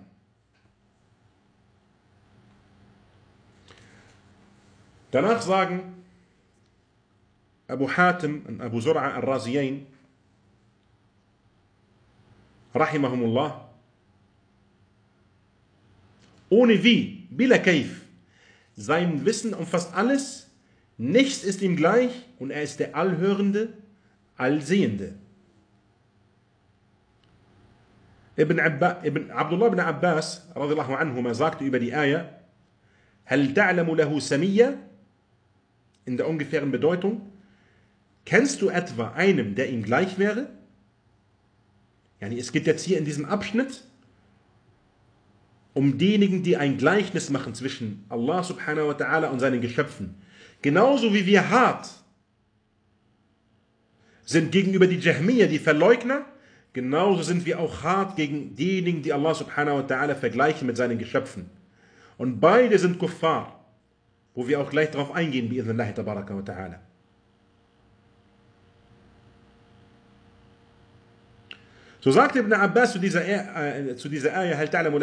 Danach sagen Abu Hatim und Abu Zur'a al-Raziyain, rahimahumullah, ohne wie, bila kaif. Sein Wissen umfasst alles, Nichts ist ihm gleich und er ist der Allhörende, Allsehende. Ibn, Abba, Ibn Abdullah ibn Abbas anhuma sagte über die Ayah, In der ungefähren Bedeutung, kennst du etwa einem, der ihm gleich wäre? Yani es geht jetzt hier in diesem Abschnitt um diejenigen, die ein Gleichnis machen zwischen Allah subhanahu wa ta'ala und seinen Geschöpfen. Genauso wie wir hart sind gegenüber die Jahmiyyah, die Verleugner, genauso sind wir auch hart gegen diejenigen, die Allah subhanahu wa ta'ala vergleichen mit seinen Geschöpfen. Und beide sind Kuffar, wo wir auch gleich darauf eingehen, bi Allah tabaraka wa ta'ala. So sagte Ibn Abbas zu dieser, äh, zu dieser Ayah, Hal ta'lamu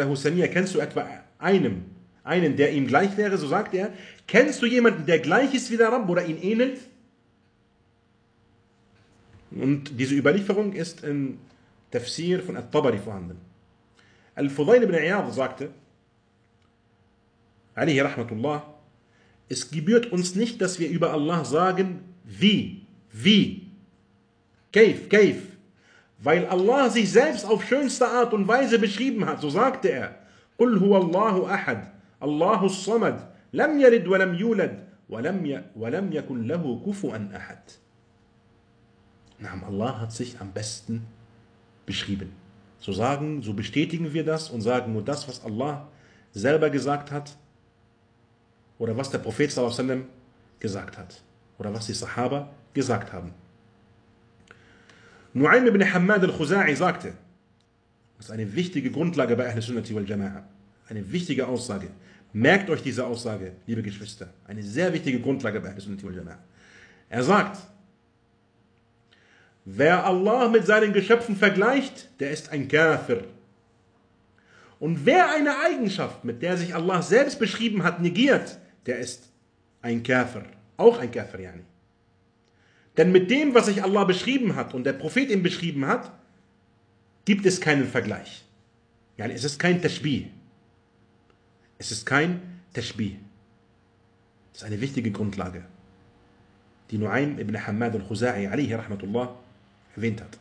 kennst du etwa einem, einen, der ihm gleich wäre? So sagt er, kennst du jemanden, der gleich ist wie der Rabb oder ihn ähnelt? Und diese Überlieferung ist im Tafsir von At-Tabari vorhanden. Al-Fudayl ibn Iyad sagte, alihi rahmatullah, es gebührt uns nicht, dass wir über Allah sagen, wie, wie, kaif, kaif, weil Allah sich selbst auf schönste Art und Weise beschrieben hat. So sagte er, قل هو الله أحد Allahu Samad, lam yalid wa lam yulad, wa lam yakun lahu kufu'an ahad. Naam Allah hat sich am besten beschrieben. So sagen, so bestätigen wir das und sagen nur das, was Allah selber gesagt hat oder was der Prophet sallam gesagt hat oder was die Sahaba gesagt haben. Nu'aym ibn Hamad al-Khuza'i sagte, das ist eine wichtige Grundlage bei Ahl Sunnati wal Jama'a, eine wichtige Aussage. Merkt euch diese Aussage, liebe Geschwister, eine sehr wichtige Grundlage bei Sunnati wal Jama'a. Er sagt, wer Allah mit seinen Geschöpfen vergleicht, der ist ein Kafir. Und wer eine Eigenschaft, mit der sich Allah selbst beschrieben hat, negiert, der ist ein Kafir. Auch ein Kafir, yani. Denn mit dem, was sich Allah beschrieben hat und der Prophet ihm beschrieben hat, gibt es keinen Vergleich. Ja, es ist kein Tashbih. Es ist kein Tashbih. Das ist eine wichtige Grundlage, die Nuaym ibn Hamad al-Khuzai erwähnt hat.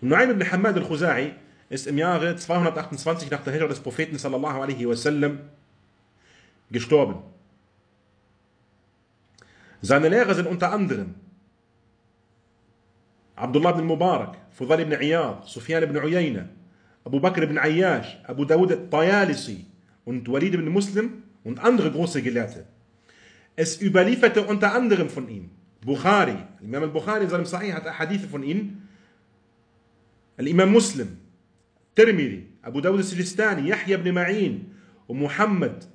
Und Nuaym ibn Hamad al-Khuzai ist im Jahre 228 nach der Hijra des Propheten sallallahu alaihi wasallam gestorben. Seine Lehrer sind unter anderem Abdullah ibn Mubarak, Fudal ibn Iyad, Sufyan ibn Uyayna, Abu Bakr ibn Ayyash, Abu Dawud al-Tayalisi und Walid ibn Muslim und andere große Gelehrte. Es überlieferte unter anderem von ihm Bukhari, Imam al-Bukhari in seinem Sahih hat Hadithe von ihm, Al-Imam Muslim, Tirmidhi, Abu Dawud al-Silistani, Yahya ibn Ma'in und Muhammad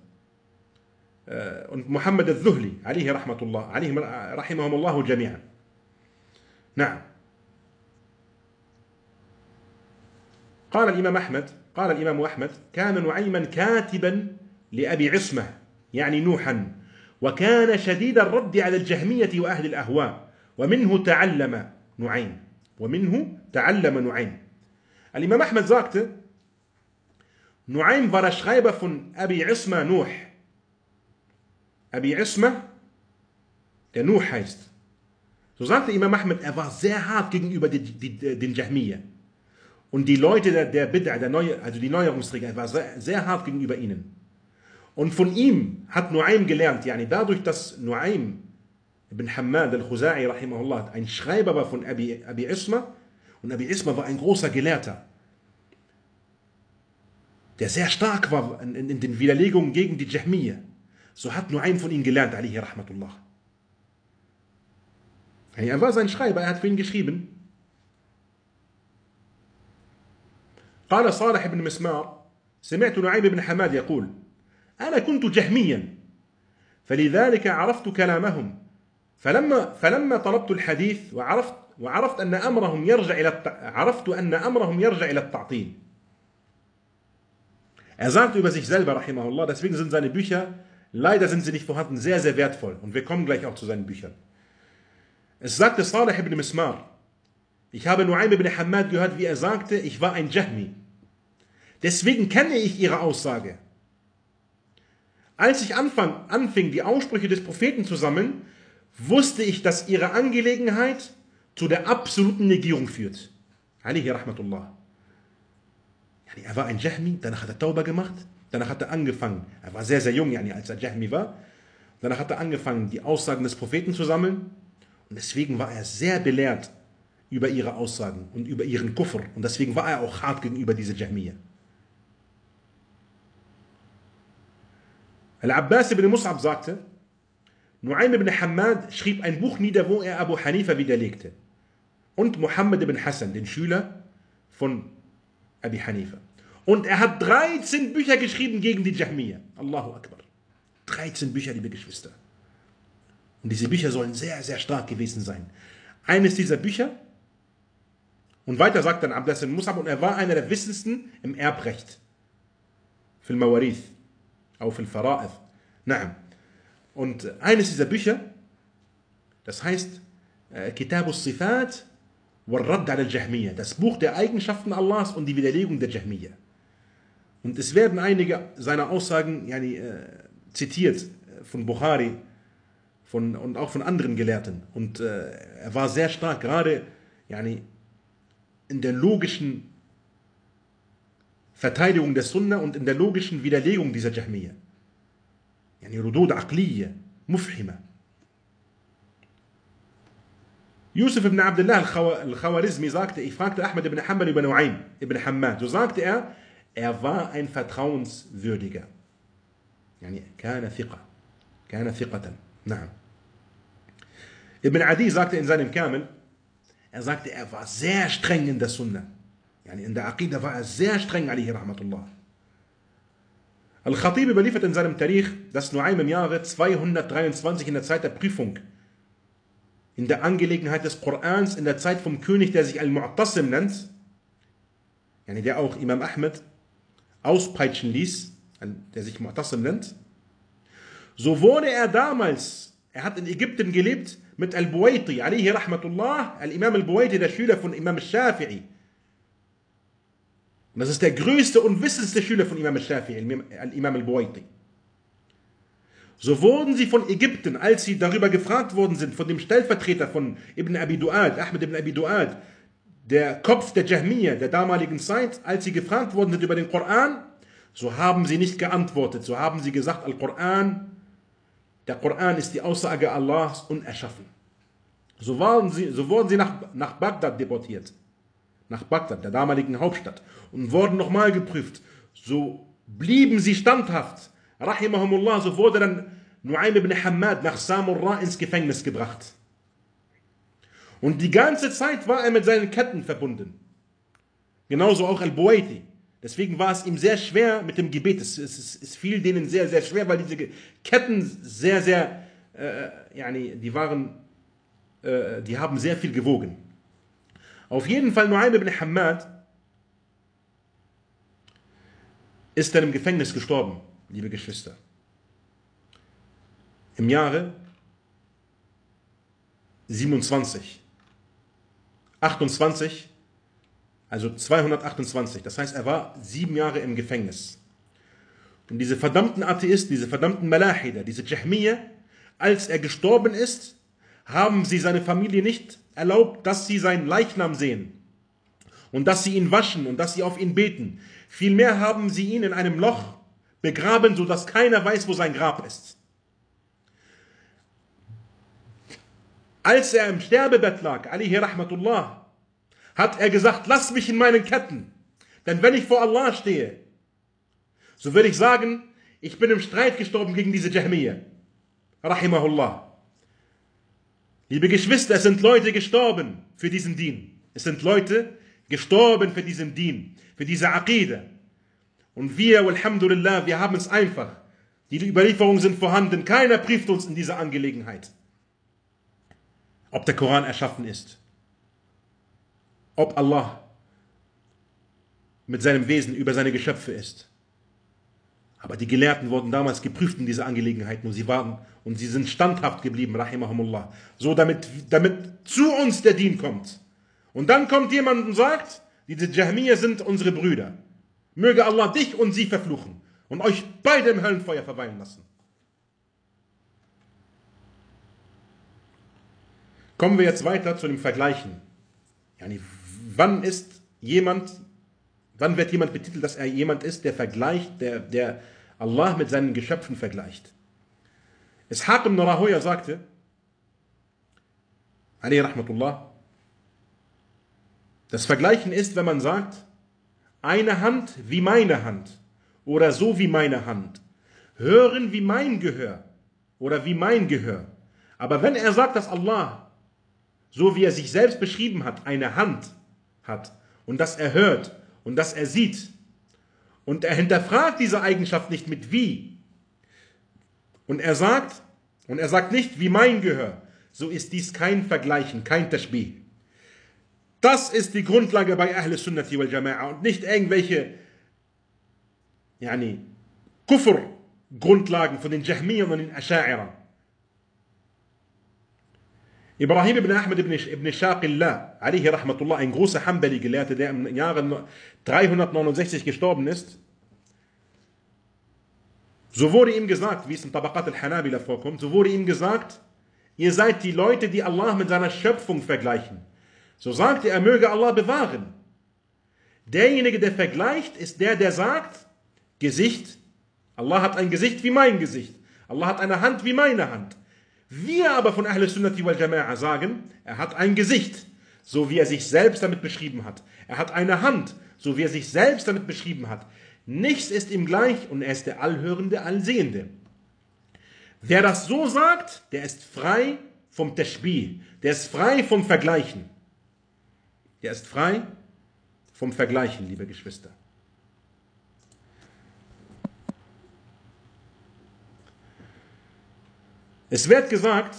und Muhammad al-Zuhli, الله, عليهم رحمهم الله جميعا. نعم. قال الإمام أحمد قال الإمام أحمد كان نعيما كاتبا لأبي عصمة يعني نوحا وكان شديد الرد على الجهمية وأهل الأهواء ومنه تعلم نعيم ومنه تعلم نعيم. الإمام أحمد زاكت نعيم فرش فُن أبي عصمة نوح. أبي عصمة نوح هايست. زاكت الإمام أحمد أفا زي هارد gegenüber den جهمية Und die Leute der, der Bid'a, der Neue, also die Neuerungsträger, er war sehr, sehr hart gegenüber ihnen. Und von ihm hat Nuaym gelernt, yani dadurch, dass Nuaym ibn Hammad al-Khuzai, ein Schreiber war von Abi, Abi Isma, und Abi Isma war ein großer Gelehrter, der sehr stark war in, in, in den Widerlegungen gegen die Jahmiyyah. So hat Nuaym von ihm gelernt, alihi rahmatullah. Er war sein Schreiber, er hat für ihn geschrieben. قال صالح بن مسمار سمعت نعيم بن حماد يقول أنا كنت جهميا فلذلك عرفت كلامهم فلما فلما طلبت الحديث وعرفت وعرفت أن أمرهم يرجع إلى عرفت أن أمرهم يرجع إلى التعطيل Er sagt über sich selber, rahimahullah, deswegen sind seine Bücher, leider sind sie nicht vorhanden, sehr, sehr wertvoll. Und wir kommen gleich auch zu seinen Büchern. Es sagte Salih ibn Mismar, ich habe Nuaym ibn Hamad gehört, wie er sagte, ich war ein Jahmi. Deswegen kenne ich ihre Aussage. Als ich anfang, anfing, die Aussprüche des Propheten zu sammeln, wusste ich, dass ihre Angelegenheit zu der absoluten Negierung führt. Alihi rahmatullah. Er war ein Jahmi, danach hat er Tauba gemacht, danach hat er angefangen, er war sehr, sehr jung, als er Jahmi war, danach hat er angefangen, die Aussagen des Propheten zu sammeln und deswegen war er sehr belehrt über ihre Aussagen und über ihren Kufr und deswegen war er auch hart gegenüber dieser Jahmiyyah. Al-Abbas ibn Mus'ab sagte, Nu'aym ibn Hamad schrieb ein Buch nieder, wo er Abu Hanifa widerlegte. Und Muhammad ibn Hassan, den Schüler von Abi Hanifa. Und er hat 13 Bücher geschrieben gegen die Jahmiyyah. Allahu Akbar. 13 Bücher, liebe Geschwister. Und diese Bücher sollen sehr, sehr stark gewesen sein. Eines dieser Bücher, und weiter sagt dann Abdas ibn Musab, und er war einer der wissendsten im Erbrecht. Fil Mawarith. Auf Fil Fara'ith. Naam. Und eines dieser Bücher, das heißt äh, Kitab al-Sifat wal-Radd al-Jahmiyyah, das Buch der Eigenschaften Allahs und die Widerlegung der Jahmiyyah. Und es werden einige seiner Aussagen yani, äh, zitiert äh, von Bukhari von, und auch von anderen Gelehrten. Und äh, er war sehr stark, gerade yani, in der logischen Verteidigung der Sunna und in der logischen Widerlegung dieser Jahmiyyah. يعني ردود عقلية مفحمة Yusuf ibn Abdullah al-Khawarizmi sagte, ich fragte Ahmed ibn Hanbal über Nuaym ibn Hammad. So sagte er, er war ein vertrauenswürdiger. يعني كان ثقة كان ثقة نعم Ibn Adi sagte in seinem Kamel, er sagte, er war sehr streng in der Sunna. Yani in der Aqidah war er sehr streng, alihi rahmatullah. Al-Khatib überliefert in seinem Tarikh, dass Nuaym im Jahre 223 in der Zeit der Prüfung, in der Angelegenheit des Korans, in der Zeit vom König, der sich Al-Mu'tasim nennt, yani der auch Imam Ahmed auspeitschen ließ, der sich Mu'tasim nennt, so wurde er damals, er hat in Ägypten gelebt, mit Al-Buwaiti, alihi rahmatullah, Al-Imam Al-Buwaiti, der Schüler von Imam Shafi'i, und das ist der größte und wissendste Schüler von Imam al-Shafi'i, Imam al-Buwaiti. So wurden sie von Ägypten, als sie darüber gefragt worden sind, von dem Stellvertreter von Ibn Abi Duad, Ahmed ibn Abi Duad, der Kopf der Jahmiyyah der damaligen Zeit, als sie gefragt worden sind über den Koran, so haben sie nicht geantwortet, so haben sie gesagt, Al-Koran, der Koran ist die Aussage Allahs unerschaffen. So, waren sie, so wurden sie nach, nach Bagdad deportiert nach Bagdad, der damaligen Hauptstadt, und wurden nochmal geprüft. So blieben sie standhaft. Rahimahumullah, so wurde dann Nuaym ibn Hamad nach Samurra ins Gefängnis gebracht. Und die ganze Zeit war er mit seinen Ketten verbunden. Genauso auch Al-Buwaiti. Deswegen war es ihm sehr schwer mit dem Gebet. Es, es, es, fiel denen sehr, sehr schwer, weil diese Ketten sehr, sehr, äh, yani, die waren, äh, die haben sehr viel gewogen. Auf jeden Fall Nuaym ibn Hamad ist dann im Gefängnis gestorben, liebe Geschwister. Im Jahre 27, 28, also 228. Das heißt, er war sieben Jahre im Gefängnis. Und diese verdammten Atheisten, diese verdammten Malahida, diese Jahmiyyah, als er gestorben ist, haben sie seine Familie nicht erlaubt, dass sie seinen Leichnam sehen und dass sie ihn waschen und dass sie auf ihn beten. Vielmehr haben sie ihn in einem Loch begraben, sodass keiner weiß, wo sein Grab ist. Als er im Sterbebett lag, alihi rahmatullah, hat er gesagt, lass mich in meinen Ketten, denn wenn ich vor Allah stehe, so will ich sagen, ich bin im Streit gestorben gegen diese Jahmiyyah. Rahimahullah. Liebe Geschwister, es sind Leute gestorben für diesen Dien. Es sind Leute gestorben für diesen Dien, für diese Aqide. Und wir, Alhamdulillah, wir haben es einfach. Die Überlieferungen sind vorhanden. Keiner brieft uns in dieser Angelegenheit. Ob der Koran erschaffen ist. Ob Allah mit seinem Wesen über seine Geschöpfe ist. Aber die Gelehrten wurden damals geprüft in dieser Angelegenheit und sie waren und sie sind standhaft geblieben, rahimahumullah. So damit, damit zu uns der Dien kommt. Und dann kommt jemand und sagt, diese Jahmiyyah sind unsere Brüder. Möge Allah dich und sie verfluchen und euch beide im Höllenfeuer verweilen lassen. Kommen wir jetzt weiter zu dem Vergleichen. Yani, wann ist jemand, wann wird jemand betitelt, dass er jemand ist, der vergleicht, der, der Allah mit seinen Geschöpfen vergleicht? Ishaq ibn Rahoya sagte, das Vergleichen ist, wenn man sagt, eine Hand wie meine Hand oder so wie meine Hand, hören wie mein Gehör oder wie mein Gehör. Aber wenn er sagt, dass Allah, so wie er sich selbst beschrieben hat, eine Hand hat und dass er hört und dass er sieht und er hinterfragt diese Eigenschaft nicht mit wie und er sagt, und er sagt nicht wie mein Gehör, so ist dies kein Vergleichen, kein Tashbih. Das ist die Grundlage bei Ahl Sunnati wal Jama'a und nicht irgendwelche yani, Kufr-Grundlagen von den Jahmiyyern und den Asha'ira. Ibrahim ibn Ahmed ibn, ibn Shaqillah, alihi rahmatullah, ein großer Hanbali-Gelehrte, der im Jahre 369 gestorben ist, so wurde ihm gesagt, wie es in Tabaqat al-Hanabila vorkommt, so wurde ihm gesagt, ihr seid die Leute, die Allah mit seiner Schöpfung vergleichen. So sagte er, möge Allah bewahren. Derjenige, der vergleicht, ist der, der sagt, Gesicht, Allah hat ein Gesicht wie mein Gesicht. Allah hat eine Hand wie meine Hand. Wir aber von Ahl Sunnati wal Jama'a sagen, er hat ein Gesicht, so wie er sich selbst damit beschrieben hat. Er hat eine Hand, so wie er sich selbst damit beschrieben hat. Nichts ist ihm gleich und er ist der Allhörende, Allsehende. Wer das so sagt, der ist frei vom Tashbih, der ist frei vom Vergleichen. Er ist frei vom Vergleichen, liebe Geschwister. Es wird gesagt,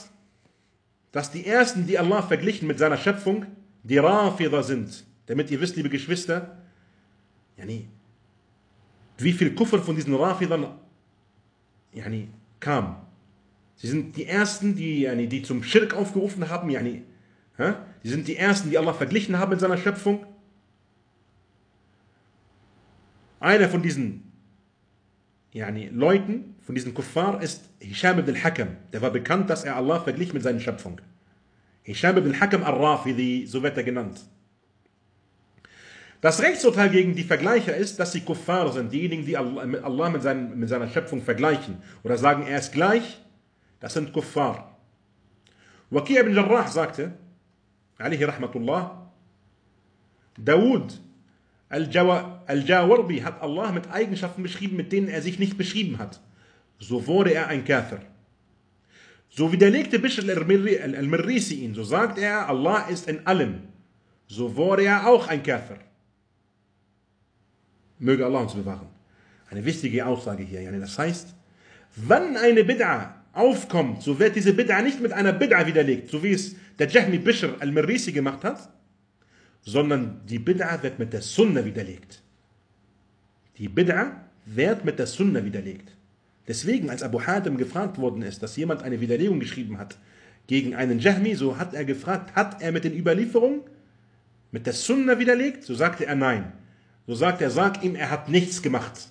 dass die Ersten, die Allah verglichen mit seiner Schöpfung, die Rafida sind. Damit ihr wisst, liebe Geschwister, yani, wie viel Kuffer von diesen Rafidern yani, kam. Sie sind die Ersten, die, yani, die zum Schirk aufgerufen haben, yani, die sind die Ersten, die Allah verglichen haben mit seiner Schöpfung. Einer von diesen yani, Leuten, von diesen Kuffar, ist Hisham ibn al-Hakam. Der war bekannt, dass er Allah verglich mit seiner Schöpfung. Hisham ibn al-Hakam al-Rafidi, so wird er genannt. Das Rechtsurteil gegen die Vergleicher ist, dass sie Kuffar sind, diejenigen, die Allah mit, seinen, mit, seiner Schöpfung vergleichen oder sagen, er ist gleich, das sind Kuffar. Waqi' ibn Jarrah sagte, alaihi rahmatullah, Dawud al-Jawa Al-Jawarbi hat Allah mit Eigenschaften beschrieben, mit denen er sich nicht beschrieben hat. So wurde er ein Kafir. So widerlegte Bishr al-Mirrisi ihn, so sagt er, Allah ist in allem. So wurde er auch ein Kafir. Möge Allah uns bewahren. Eine wichtige Aussage hier. Das heißt, wann eine Bid'a aufkommt, so wird diese Bid'a nicht mit einer Bid'a widerlegt, so wie es der Jahmi Bishr al-Mirrisi gemacht hat, sondern die Bid'a wird mit der Sunna widerlegt. Die Bid'a wird mit der Sunna widerlegt. Deswegen, als Abu Hatim gefragt worden ist, dass jemand eine Widerlegung geschrieben hat gegen einen Jahmi, so hat er gefragt, hat er mit den Überlieferungen mit der Sunna widerlegt? So sagte er nein. So sagt er, sag ihm, er hat nichts gemacht.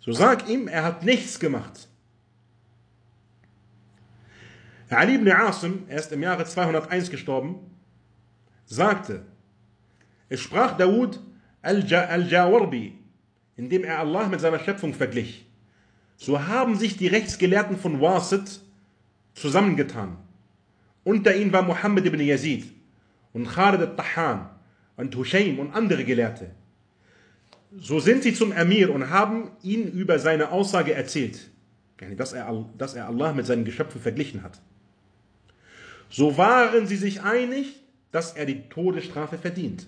So sag ihm, er hat nichts gemacht. Ali ibn Asim, er ist im Jahre 201 gestorben, sagte, es sprach Dawud al-Jawarbi, indem er Allah mit seiner Schöpfung verglich. So haben sich die Rechtsgelehrten von Wasit zusammengetan. Unter ihnen war Muhammad ibn Yazid und Khalid al-Tahan und Hushaym und andere Gelehrte. So sind sie zum Emir und haben ihn über seine Aussage erzählt, dass er, dass er Allah mit seinen Geschöpfen verglichen hat. So waren sie sich einig, dass er die Todesstrafe verdient.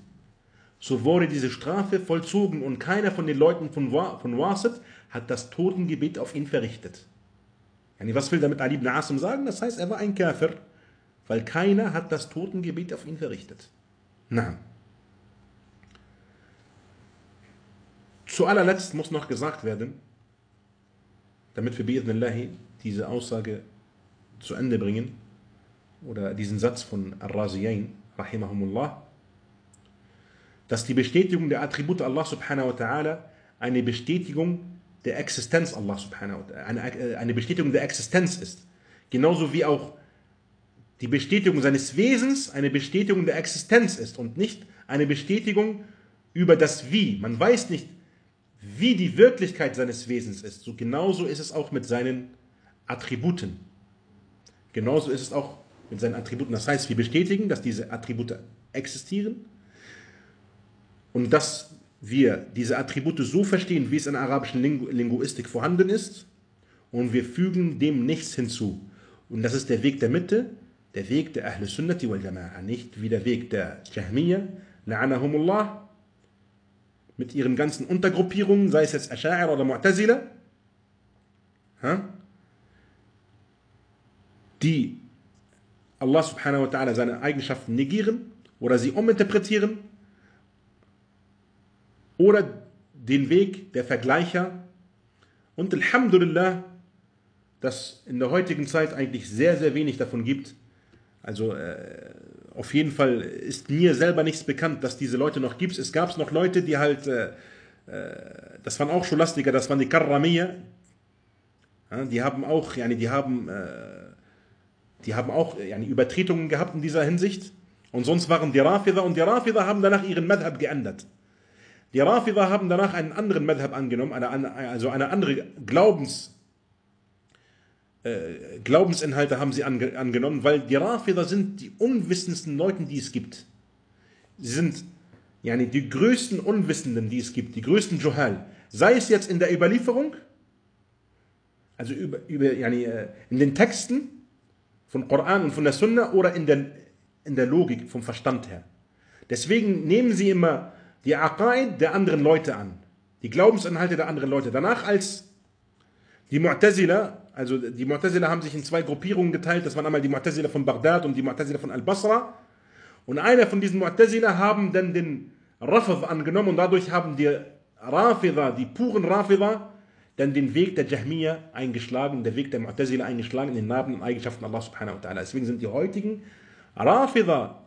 So wurde diese Strafe vollzogen und keiner von den Leuten von, von Wasit hat das Totengebet auf ihn verrichtet. Yani was will damit Ali ibn Asim sagen? Das heißt, er war ein Kafir, weil keiner hat das Totengebet auf ihn verrichtet. Na. Zu allerletzt muss noch gesagt werden, damit wir bi'idnillahi diese Aussage zu Ende bringen, oder diesen Satz von Ar-Raziyain, rahimahumullah, dass die Bestätigung der Attribute Allah subhanahu wa ta'ala eine Bestätigung der Existenz Allah subhanahu wa ta'ala, eine, Bestätigung der Existenz ist. Genauso wie auch die Bestätigung seines Wesens eine Bestätigung der Existenz ist und nicht eine Bestätigung über das Wie. Man weiß nicht, wie die Wirklichkeit seines Wesens ist. So genauso ist es auch mit seinen Attributen. Genauso ist es auch mit seinen Attributen. Das heißt, wir bestätigen, dass diese Attribute existieren und dass wir diese Attribute so verstehen, wie es in der arabischen Lingu Linguistik vorhanden ist und wir fügen dem nichts hinzu. Und das ist der Weg der Mitte, der Weg der Ahl Sunnati wal Jama'a, nicht wie der Weg der Jahmiyyah, la'anahumullah, mit ihren ganzen Untergruppierungen, sei es jetzt Asha'ir oder Mu'tazila, die Allah subhanahu wa ta'ala seine Eigenschaften negieren oder sie uminterpretieren oder den Weg der Vergleicher und Alhamdulillah, dass in der heutigen Zeit eigentlich sehr, sehr wenig davon gibt. Also äh, auf jeden Fall ist mir selber nichts bekannt, dass diese Leute noch gibt. Es gab noch Leute, die halt, äh, äh, das waren auch Scholastiker, das waren die Karramiya. Ja, die haben auch, yani, die haben, äh, die haben auch yani, Übertretungen gehabt in dieser Hinsicht. Und sonst waren die Rafida und die Rafida haben danach ihren Madhab geändert. Die Rafida haben danach einen anderen Madhab angenommen, eine, also eine andere Glaubens, äh, Glaubensinhalte haben sie ange, angenommen, weil die Rafida sind die unwissendsten Leute, die es gibt. Sie sind yani, die größten Unwissenden, die es gibt, die größten Johal. Sei es jetzt in der Überlieferung, also über, über, yani, äh, in den Texten von Koran und von der Sunna oder in der, in der Logik vom Verstand her. Deswegen nehmen sie immer die Aqaid der anderen Leute an, die Glaubensinhalte der anderen Leute. Danach als die Mu'tazila, also die Mu'tazila haben sich in zwei Gruppierungen geteilt, das waren einmal die Mu'tazila von Bagdad und die Mu'tazila von Al-Basra. Und einer von diesen Mu'tazila haben dann den Rafid angenommen und dadurch haben die Rafida, die puren Rafida, dann den Weg der Jahmiya eingeschlagen, der Weg der Mu'tazila eingeschlagen in den Namen und Eigenschaften Allah subhanahu wa ta'ala. Deswegen sind die heutigen Rafida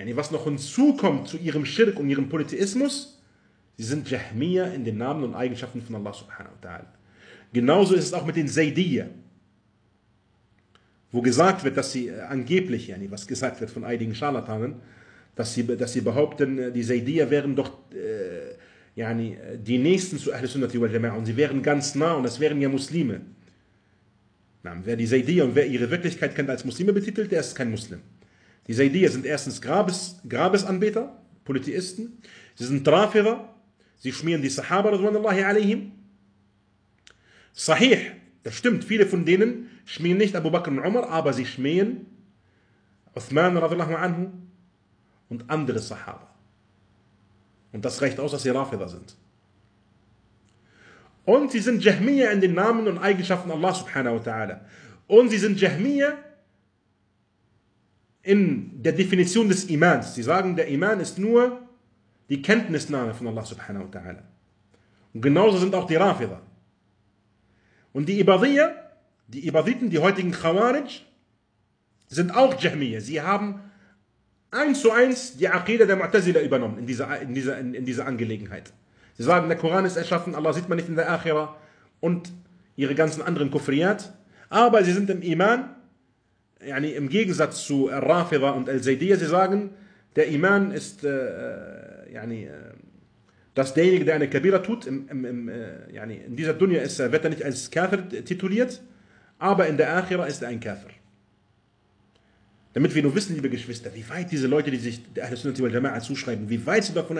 Yani was noch hinzukommt zu ihrem Schirk und ihrem Polytheismus, sie sind Jahmiya in den Namen und Eigenschaften von Allah subhanahu wa ta'ala. Genauso ist es auch mit den Zaydiyya, wo gesagt wird, dass sie äh, angeblich, yani was gesagt wird von einigen Scharlatanen, dass sie, dass sie behaupten, äh, die Zaydiyya wären doch äh, yani, die Nächsten zu Ahl Sunnati wal Jama'ah und sie wären ganz nah und das wären ja Muslime. Na, wer die Zaydiyya und wer ihre Wirklichkeit kennt als Muslime betitelt, der ist kein Muslim. Die Zaydiyya sind erstens Grabes, Grabesanbeter, Polytheisten. Sie sind Trafira. Sie schmieren die Sahaba, alaihim. Sahih, das stimmt, viele von denen schmieren nicht Abu Bakr und Umar, aber sie schmieren Uthman anhu und andere Sahaba. Und das reicht aus, dass sie Rafida sind. Und sie sind Jahmiya in den Namen und Eigenschaften Allah subhanahu wa ta'ala. Und sie sind Jahmiya in der Definition des Imans. Sie sagen, der Iman ist nur die Kenntnisnahme von Allah subhanahu wa ta'ala. Und genauso sind auch die Rafida. Und die Ibadiyya, die Ibaditen, die heutigen Khawarij, sind auch Jahmiyyah. Sie haben eins zu eins die Aqidah der Mu'tazila übernommen in dieser, in, dieser, in, in dieser Angelegenheit. Sie sagen, der Koran ist erschaffen, Allah sieht man nicht in der Akhira und ihre ganzen anderen Kufriyat. Aber sie sind im Iman yani im Gegensatz zu Rafida und Al-Zaydiyya, sie sagen, der Iman ist, äh, äh, yani, äh, dass derjenige, der eine Kabira tut, im, im, im, äh, yani in dieser Dunya ist, wird er nicht als Kafir tituliert, aber in der Akhira ist er ein Kafir. Damit wir nur wissen, liebe Geschwister, wie weit diese Leute, die sich der Ahl Sunnati wal Jama'a zuschreiben, wie weit sie davon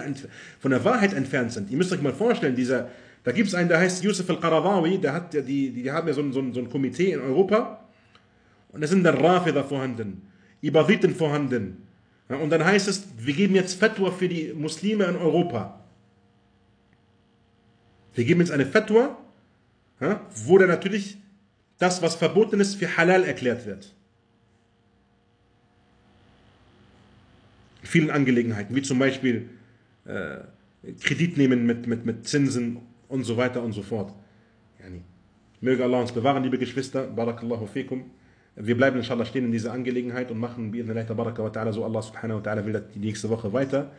von der Wahrheit entfernt sind. Ihr müsst euch mal vorstellen, dieser, da gibt es einen, der heißt Yusuf al-Qaradawi, der hat, die, die, die haben ja so ein, so, ein, so ein Komitee in Europa, und es sind dann Rafida vorhanden, Ibaditen vorhanden, Und dann heißt es, wir geben jetzt Fatwa für die Muslime in Europa. Wir geben jetzt eine Fatwa, wo dann natürlich das, was verboten ist, für halal erklärt wird. In vielen Angelegenheiten, wie zum Beispiel äh, Kredit nehmen mit, mit, mit Zinsen und so weiter und so fort. Möge Allah uns bewahren, liebe Geschwister. Barakallahu fikum. Wir bleiben inshallah stehen in dieser Angelegenheit und machen bi'idhnillah tabaraka wa ta'ala so Allah subhanahu wa ta'ala will die nächste Woche weiter.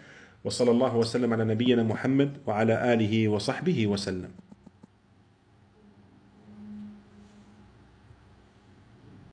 وصلى الله وسلم على نبينا محمد وعلى آله وصحبه وسلم